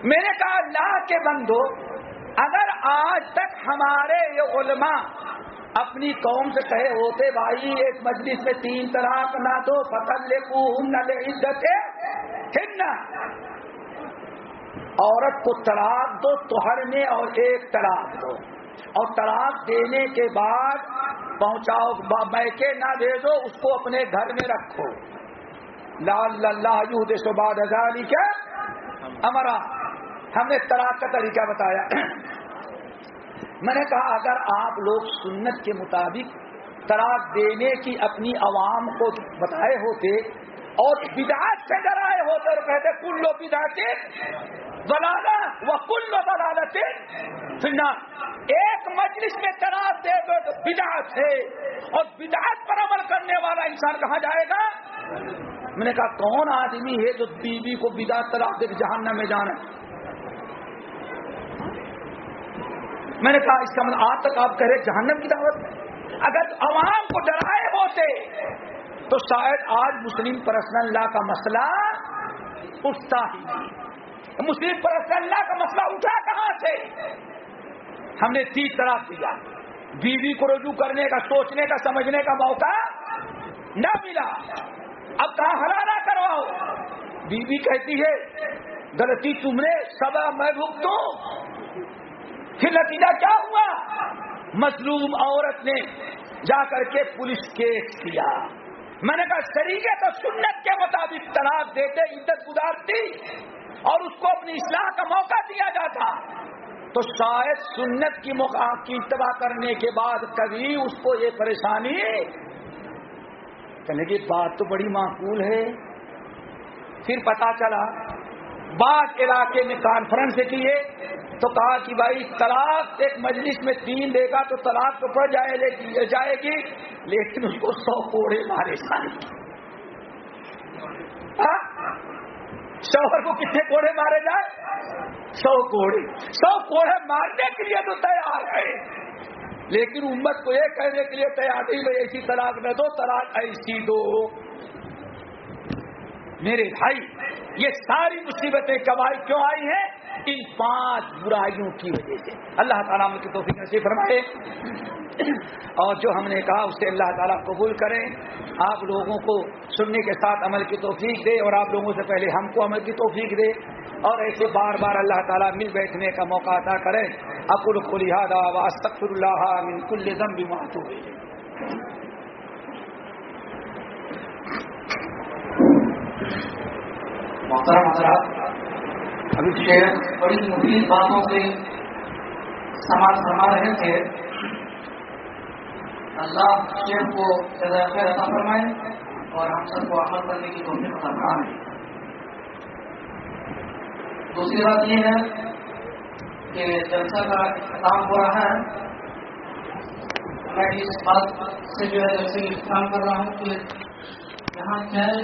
میں نے کہا اللہ کے بندو، اگر آج تک ہمارے یہ علماء اپنی قوم سے کہے ہوتے، بھائی، ایک مجلس میں تین طلاق نہ دو فصل لے کو نہ لے عزت ہے عورت کو طلاق دو توہر میں اور ایک طلاق دو۔ اور طلاق دینے کے بعد پہنچاؤ میکے نہ دے دو اس کو اپنے گھر میں رکھو۔ لال اللہ سو بعد ہزار کیا ہمارا ہم نے طلاق کا طریقہ بتایا۔ میں نے کہا، اگر آپ لوگ سنت کے مطابق طلاق دینے کی اپنی عوام کو بتائے ہوتے اور بدعات سے ڈرائے ہوتے اور کہتے، کل لو بداتے بلانا وہ کل لو بلالت پھر ایک مجلس میں طلاق دے دو تو بدعت ہے۔ اور بدعت پر عمل کرنے والا انسان کہاں جائے گا؟ میں نے کہا، کون آدمی ہے جو بیوی کو بدا طلاق دے جہانم میں جانا میں نے کہا، اس کا مطلب آج تک آپ کہہ رہے جہنم کی دعوت اگر عوام کو ڈرائے ہوتے تو شاید آج مسلم پرسنل لا کا مسئلہ اٹھتا ہی مسلم پرسنل لا کا مسئلہ اٹھا کہاں سے؟ ہم نے تیس طرح دیا۔ بیوی کو رجوع کرنے کا، سوچنے کا، سمجھنے کا موقع نہ ملا۔ اب کہاں ہرانا کرواؤ بیوی کہتی ہے، غلطی تم نے سب میں بھوک پھر نتیجہ کیا ہوا؟ مظلوم عورت نے جا کر کے پولیس کیس کیا۔ میں نے کہا طریقے تو سنت کے مطابق طلاق دیتے، عزت گزارتی اور اس کو اپنی اصلاح کا موقع دیا جاتا۔ تو شاید سنت کی موقع کی اتباع کرنے کے بعد کبھی اس کو یہ پریشانی کہنے کی بات تو بڑی معقول ہے۔ پھر پتا چلا، بعض علاقے میں کانفرنس کیے تو کہا کہ بھائی، طلاق ایک مجلس میں تین دے گا تو طلاق تو پڑ جائے جائے گی، لیکن اس کو سو کوڑے مارے ہاں؟ شوہر کو کتنے کوڑے مارے جائے؟ سو کوڑے۔ سو کوڑے مارنے کے لیے تو تیار ہے۔ لیکن امت کو یہ کہنے کے لیے تیار نہیں بھائی ایسی طلاق نہ دو طلاق ایسی دو۔ میرے بھائی، یہ ساری مصیبتیں کمائی کیوں آئی ہیں؟ ان پانچ برائیوں کی وجہ سے۔ اللہ تعالیٰ ہم کی توفیق نصیب فرمائے۔ اور جو ہم نے کہا اسے اللہ تعالیٰ قبول کریں۔ آپ لوگوں کو سننے کے ساتھ عمل کی توفیق دے اور آپ لوگوں سے پہلے ہم کو عمل کی توفیق دے۔ اور ایسے بار بار اللہ تعالیٰ مل بیٹھنے کا موقع عطا کریں۔ اکل کو لہٰذا اللہ من کل دم بھی محترم حضرات ابھی شیخ بڑی مفید باتوں سے سماج فرما رہے تھے۔ اللہ شیخ کو خیر عطا فرمائے اور ہم سب کو عمل کرنے کی کوشش عطا فرمائے۔ دوسری بات یہ ہے کہ جلسہ کا اختتام ہو رہا ہے۔ میں اس بات سے جو ہے جلسے اختتام کر رہا ہوں کہ یہاں چھ